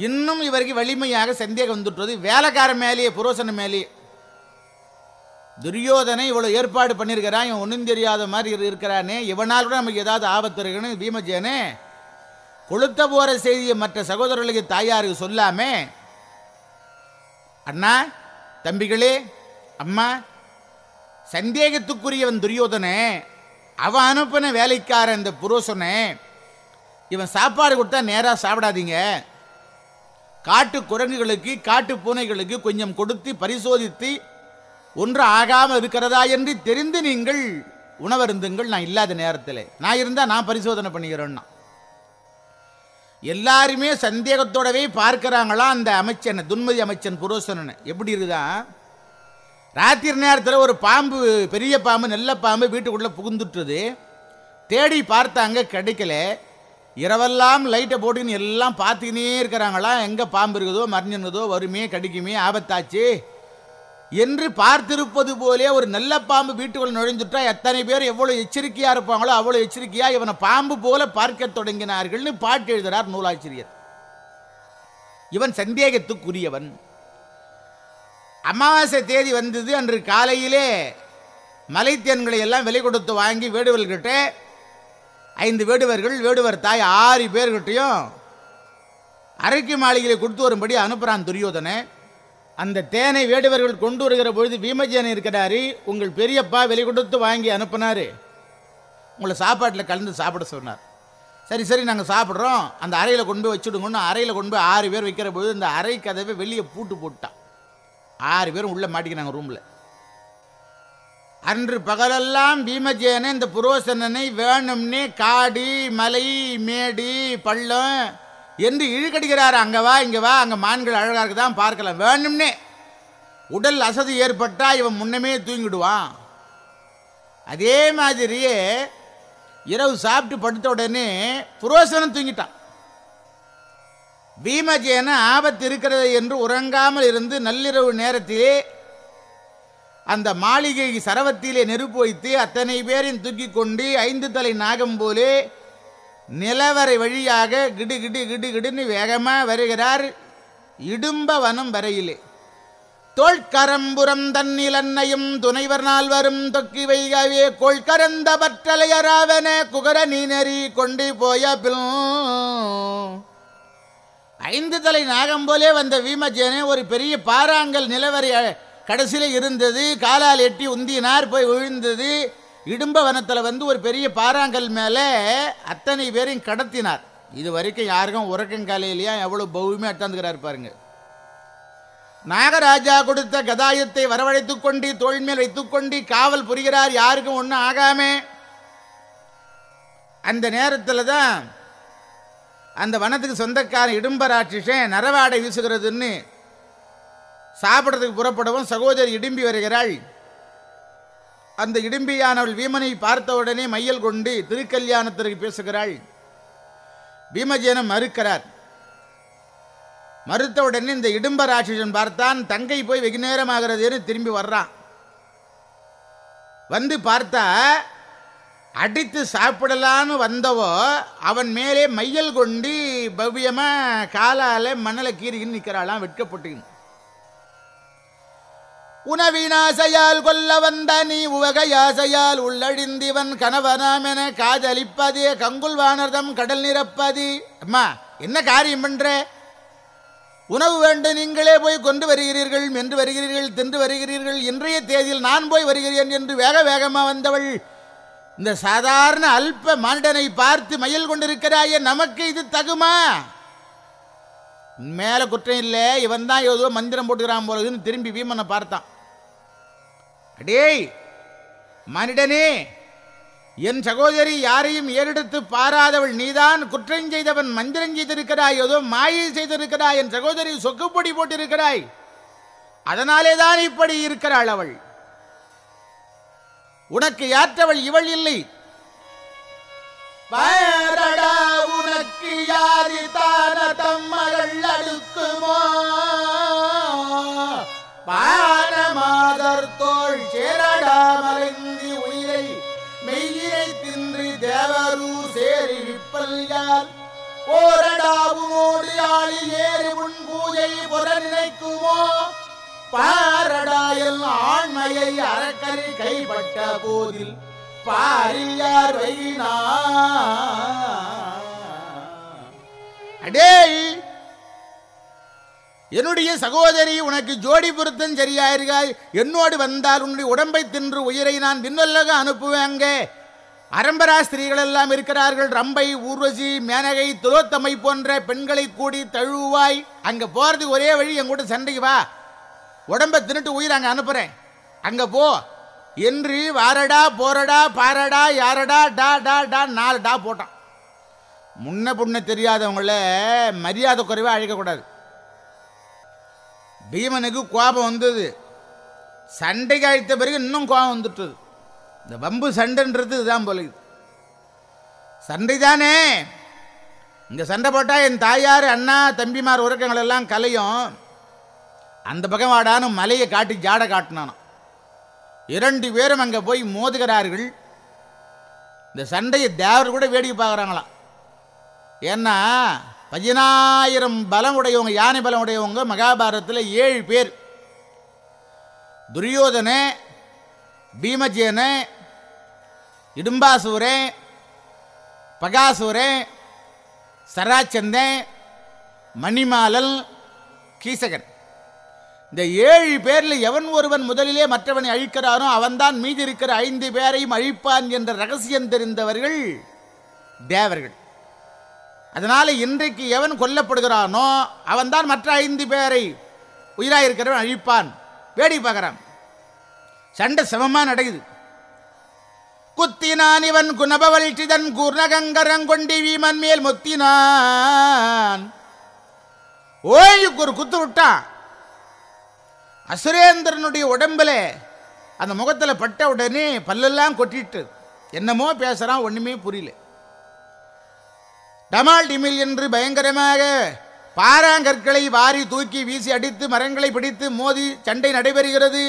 இன்னும் இவருக்கு வலிமையாக சந்தேகம் வந்துட்டுறது வேலைக்காரன் மேலேயே புரோசன மேலேயே துரியோதனை இவ்வளவு ஏற்பாடு பண்ணியிருக்கிறான் இவன் ஒன்றும் தெரியாத மாதிரி இருக்கிறானே. இவனால் கூட நமக்கு ஏதாவது ஆபத்து இருக்குன்னு பீமஜேனே கொளுத்த போற செய்தியை மற்ற சகோதரர்களுக்கு தாயாருக்கு சொல்லாமே. அண்ணா தம்பிகளே அம்மா சந்தேகத்துக்குரியவன் துரியோதனே அவன் அனுப்பின வேலைக்காரன் இந்த புரோசனே இவன் சாப்பாடு கொடுத்தா நேராக சாப்பிடாதீங்க. காட்டு குரங்குகளுக்கு காட்டு பூனைகளுக்கு கொஞ்சம் கொடுத்து பரிசோதித்து ஒன்று ஆகாமல் இருக்கிறதா என்று தெரிந்து நீங்கள் உணவருந்துங்கள். நான் இல்லாத நேரத்தில். நான் இருந்தால் நான் பரிசோதனை பண்ணிக்கிறேன்னா. எல்லாருமே சந்தேகத்தோடவே பார்க்குறாங்களா அந்த அமைச்சன் துன்மதி அமைச்சன் புரோசனன். எப்படி இருக்குதான் ராத்திரி நேரத்தில் ஒரு பாம்பு பெரிய பாம்பு நல்ல பாம்பு வீட்டுக்குள்ளே புகுந்துட்டுது தேடி பார்த்தாங்க கிடைக்கல. இரவெல்லாம் லைட்டை போட்டுன்னு எல்லாம் பார்த்துக்கினே இருக்கிறாங்களா? எங்கே பாம்பு இருக்குதோ மறைஞ்சினதோ வருமே கடிக்குமே ஆபத்தாச்சு. என்று பார்த்திருப்பது போலே ஒரு நல்ல பாம்பு வீட்டுக்குள்ள நுழைஞ்சுட்டா எத்தனை பேர் எவ்வளவு எச்சரிக்கையா இருப்பாங்களோ அவ்வளவு எச்சரிக்கையா இவனை பாம்பு போல பார்க்க தொடங்கினார்கள்னு பாட்டு எழுதுறார் நூலாசிரியர். இவன் சந்தேகத்துக்குரியவன். அமாவாசை தேதி வந்தது அன்று காலையிலே மலைத்தேன்களை எல்லாம் விலை கொடுத்து வாங்கி வேடுவர்கிட்ட ஐந்து வேடுவர்கள் வேடுவர் தாய் ஆறு பேர்கிட்டையும் அரைக்கு மாளிகையில் கொடுத்து வரும்படி அனுப்புகிறான் துரியோதனை அந்த தேனை வேடுவர்கள் கொண்டு வருகிற பொழுது பீமஜேனன் இருக்கிறாரு. உங்கள் பெரியப்பா விலை கொடுத்து வாங்கி அனுப்புனாரு. உங்களை சாப்பாட்டில் கலந்து சாப்பிட சொன்னார். சரி சரி நாங்கள் சாப்பிட்றோம். அந்த அறையில் கொண்டு போய் வச்சுடுங்கன்னு அறையில் கொண்டு போய் ஆறு பேர் வைக்கிற பொழுது இந்த அறை கதவை வெளியே பூட்டு போட்டான். ஆறு பேரும் உள்ளே மாட்டிக்கினாங்க ரூமில் அன்று பகலெல்லாம் பீமஜேனை இந்த புரோசனனை வேணும்னே காடு மலை மேடு பள்ளம் என்று இழுக்கடிக்கிறார் அங்கே வா இங்கே வா அங்கே மான்கள் அழகாக இருக்குதான் பார்க்கலாம். வேணும்னே. உடல் அசதி ஏற்பட்டால் இவன் முன்னமே தூங்கிடுவான். அதே மாதிரியே இரவு சாப்பிட்டு படுத்த உடனே புரோசனம் தூங்கிட்டான். பீமஜேன ஆபத்து இருக்கிறது என்று உறங்காமல் இருந்து நள்ளிரவு நேரத்திலே அந்த மாளிகை சரவத்திலே நெருப்பு வைத்து அத்தனை பேரையும் தூக்கி கொண்டு ஐந்து தலை நாகம் போலே நிலவரை வழியாக கிடு கிடு கிடு கிடுன்னு வேகமாக வருகிறார் இடும்ப வனம் வரையிலே. தோள்கரம்புறம் தன்னிலன்னையும் துணைவர் துணைவர் நால்வரும் தொக்கி வைகவே கொள்கரந்த பற்றலையராவன குகர நீனறி கொண்டு போய பின் ஐந்து தலை நாகம் போலே வந்த வீமஜேனே ஒரு பெரிய பாறாங்கல் நிலவரி கடைசியில் இருந்தது. காலால் எட்டி உந்தினார் போய் விழுந்தது. இடும்ப வனத்தில் வந்து ஒரு பெரிய பாறாங்கல் மேலே அத்தனை பேரையும் கடத்தினார். இது வரைக்கும் யாருக்கும் உறக்கங்காலையிலையா எவ்வளோ பௌமியாக அட்டாந்துக்கிறார் பாருங்க. நாகராஜா கொடுத்த கதாயத்தை வரவழைத்துக் கொண்டு தோள் வைத்துக்கொண்டு காவல் புரிகிறார். யாருக்கும் ஒன்றும் ஆகாமே. அந்த நேரத்தில் தான் அந்த வனத்துக்கு சொந்தக்காரன் இடும்பராட்சிஷன் நரவாடை வீசுகிறதுன்னு சாப்பிட்றதுக்கு புறப்படவும் சகோதரி இடும்பி வருகிறாள். அந்த இடும்பியானவள் வீமனை பார்த்தவுடனே மையல் கொண்டு திருக்கல்யாணத்திற்கு பேசுகிறாள். பீமஜேனம் மறுக்கிறார். மறுத்தவுடனே இந்த இடும்ப ராட்சசன் பார்த்தான் தங்கை போய் வெகு நேரமாகிறதுன்னு திரும்பி வர்றான். வந்து பார்த்தா அடித்து சாப்பிடலான்னு வந்தவோ அவன் மேலே மையல் கொண்டு பவ்யமா காலால மணலை கீறின்னு நிற்கிறாளாம் வெட்கப்பட்டுக்கின்னு உணவினாசையால் கொல்ல வந்த நீ உவகையாசையால் உள்ளழிந்திவன் கணவனாமென என காதலிப்பதே கங்குல் வானர்தம் கடல் நிரப்பது. அம்மா என்ன காரியம் பண்ற? உணவு வேண்டு நீங்களே போய் கொண்டு வருகிறீர்கள் மென்று வருகிறீர்கள் தின்று வருகிறீர்கள் இன்றைய தேதியில் நான் போய் வருகிறேன் என்று வேக வேகமாக வந்தவள். இந்த சாதாரண அல்ப மானிடனை பார்த்து மயில் கொண்டிருக்கிறாயே நமக்கு இது தகுமா? மேல குற்றம் இல்லை இவன் தான் ஏதோ மந்திரம் போட்டுக்கிறான் போலதுன்னு திரும்பி வீமனை பார்த்தான். அடேய் மனிதனே என் சகோதரி யாரையும் ஏறெடுத்து பாராதவள் நீதான் குற்றம் செய்தவன் மந்திரம் செய்திருக்கிறாய் ஏதோ மாயை செய்திருக்கிறாய் என் சகோதரி சொக்குப்பொடி போட்டிருக்கிறாய். அதனாலே தான் இப்படி இருக்கிறாள் அவள். உனக்கு யாற்றவள் இவள் இல்லை. உனக்கு யாரி தான தம்மகள் அடுக்குமோ? பாரமாதர் தோள் சேரடா உயிரை மெய்யினை தின்று தேவரூர் சேரி விப்பல்யார். போரடாவுமோடு ஆளி ஏறி உன் பூஜை புற நினைக்குமோ? பாரடாயல் ஆண்மையை அறக்கரை கைப்பட்ட போதில் பாரியார் வைனா அடேய்! என்னுடைய சகோதரி உனக்கு ஜோடி பொருத்தம் சரியாயிருக்காய். என்னோடு வந்தால் உன்னுடைய உடம்பை தின்று உயிரை நான் விண்ணல்லக அனுப்புவேங்க அரம்பரா ஸ்திரீகள் எல்லாம் இருக்கிறார்கள். ரம்பை ஊர்வசி மேனகை துலோத்தமை போன்ற பெண்களை கூடி தழுவாய் அங்க போகிறதுக்கு ஒரே வழி என் கூட சண்டைக்கு வா. உடம்பை தின்னுட்டு உயிர் அங்க அனுப்புறேன். அங்க போ. என்று வாரடா போரடா பாரடா யாரடா டா டா டா நாலு டா போட்டான். முன்ன புண்ண தெரியாதவங்கள மரியாதை குறைவாக அழைக்கக்கூடாது. பீமனுக்கு கோபம் வந்தது. சண்டைக்கு அழைத்த பிறகு இன்னும் கோபம் வந்துட்டது. இந்த வம்பு சண்டைன்றது இதுதான் போல இது. சண்டை தானே இங்கே சண்டை போட்டால் என் தாயார் அண்ணா தம்பிமார் உறக்கங்கள் எல்லாம் கலையும். அந்த பக்கம் வாடான்னு மலையை காட்டி ஜாட காட்டினானாம். இரண்டு பேரும் அங்கே போய் மோதுகிறார்கள். இந்த சண்டையை தேவர் கூட வேடிக்கை பார்க்குறாங்களாம். ஏன்னா பதினாயிரம் பலம் உடையவங்க யானை பலம் உடையவங்க மகாபாரதத்தில் ஏழு பேர். துரியோதன பீமஜேன இடும்பாசூரன் பகாசூரன் சராச்சந்தன் மணிமாலன் கீசகன். இந்த ஏழு பேரில் எவன் ஒருவன் முதலிலே மற்றவனை அழிக்கிறானோ அவன்தான் மீதி இருக்கிற ஐந்து பேரையும் அழிப்பான் என்ற ரகசியம் தெரிந்தவர்கள் தேவர்கள். அதனால் இன்றைக்கு எவன் கொல்லப்படுகிறானோ அவன்தான் மற்ற ஐந்து பேரை உயிராயிருக்கிறவன் அழிப்பான். வேடி பார்க்குறான். சண்டை சமமாக நடக்குது. குத்தினான் இவன் குணபவல்சிதன் குர்ணகங்கரங்கொண்டி வீமன் மேல் முத்தினான். ஓய்வுக்கு ஒரு குத்து விட்டான். அசுரேந்திரனுடைய உடம்புல அந்த முகத்தில் பட்ட உடனே பல்லெல்லாம் கொட்டிட்டு என்னமோ பேசுகிறான் ஒன்றுமே புரியல. டமால் டிமில் என்று பயங்கரமாக பாறாங்கற்களை வாரி தூக்கி வீசி அடித்து மரங்களை பிடித்து மோதி சண்டை நடைபெறுகிறது.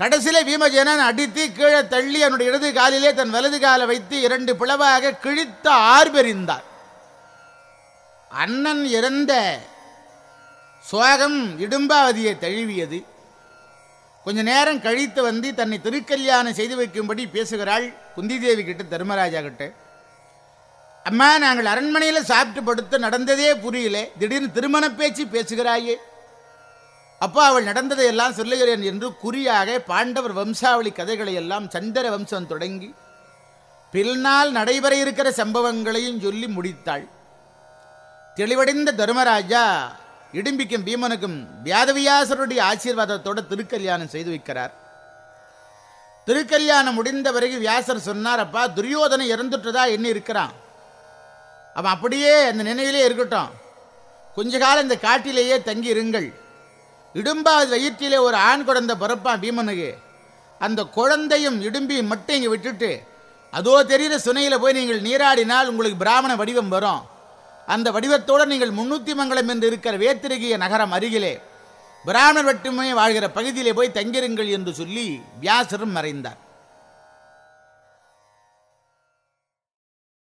கடைசியில் பீமஜேனன் அடித்து கீழே தள்ளி அவனுடைய இடது காலிலே தன் வலது காலை வைத்து இரண்டு பிளவாக கிழித்த ஆர்பெறிந்தார் அண்ணன் இறந்த சோகம் இடும்பாவதியை தழுவியது. கொஞ்ச நேரம் கழித்து வந்து தன்னை திருக்கல்யாணம் செய்து வைக்கும்படி பேசுகிறாள் குந்தி தேவி கிட்ட தர்மராஜா கிட்ட. அம்மா நாங்கள் அரண்மனையில் சாப்பிட்டு படுத்து நடந்ததே புரியல. திடீர்னு திருமண பேச்சு பேசுகிறாயே. அப்பா அவள் நடந்ததை எல்லாம் சொல்லுகிறேன் என்று குறியாக பாண்டவர் வம்சாவளி கதைகளை எல்லாம் சந்திர வம்சம் தொடங்கி பின்னால் நடைபெற இருக்கிற சம்பவங்களையும் சொல்லி முடித்தாள். தெளிவடைந்த தர்மராஜா இடும்பிக்கும் பீமனுக்கும் வியாதவியாசருடைய ஆசீர்வாதத்தோட திருக்கல்யாணம் செய்து வைக்கிறார். திருக்கல்யாணம் முடிந்த பிறகு வியாசர் சொன்னார் அப்பா துரியோதனை இறந்துட்டதா? என்ன இருக்கிறான். அவன் அப்படியே அந்த நினைவிலே இருக்கட்டும். கொஞ்ச காலம் இந்த காட்டிலேயே தங்கி இருங்கள் இடும்பாவது வயிற்றிலே ஒரு ஆண் குழந்தை பிறப்பான் பீமனுக்கு. அந்த குழந்தையும் இடும்பியும் மட்டும் இங்கே விட்டுட்டு அதோ தெரிகிற சுனையில் போய் நீங்கள் நீராடினால் உங்களுக்கு பிராமண வடிவம் வரும். அந்த வடிவத்தோடு நீங்கள் முன்னூத்தி மங்கலம் என்று இருக்கிற வேத்திருகிய நகரம் அருகிலே பிராமணர் மட்டுமே வாழ்கிற பகுதியிலே போய் தங்கிருங்கள் என்று சொல்லி வியாசரும் மறைந்தார்.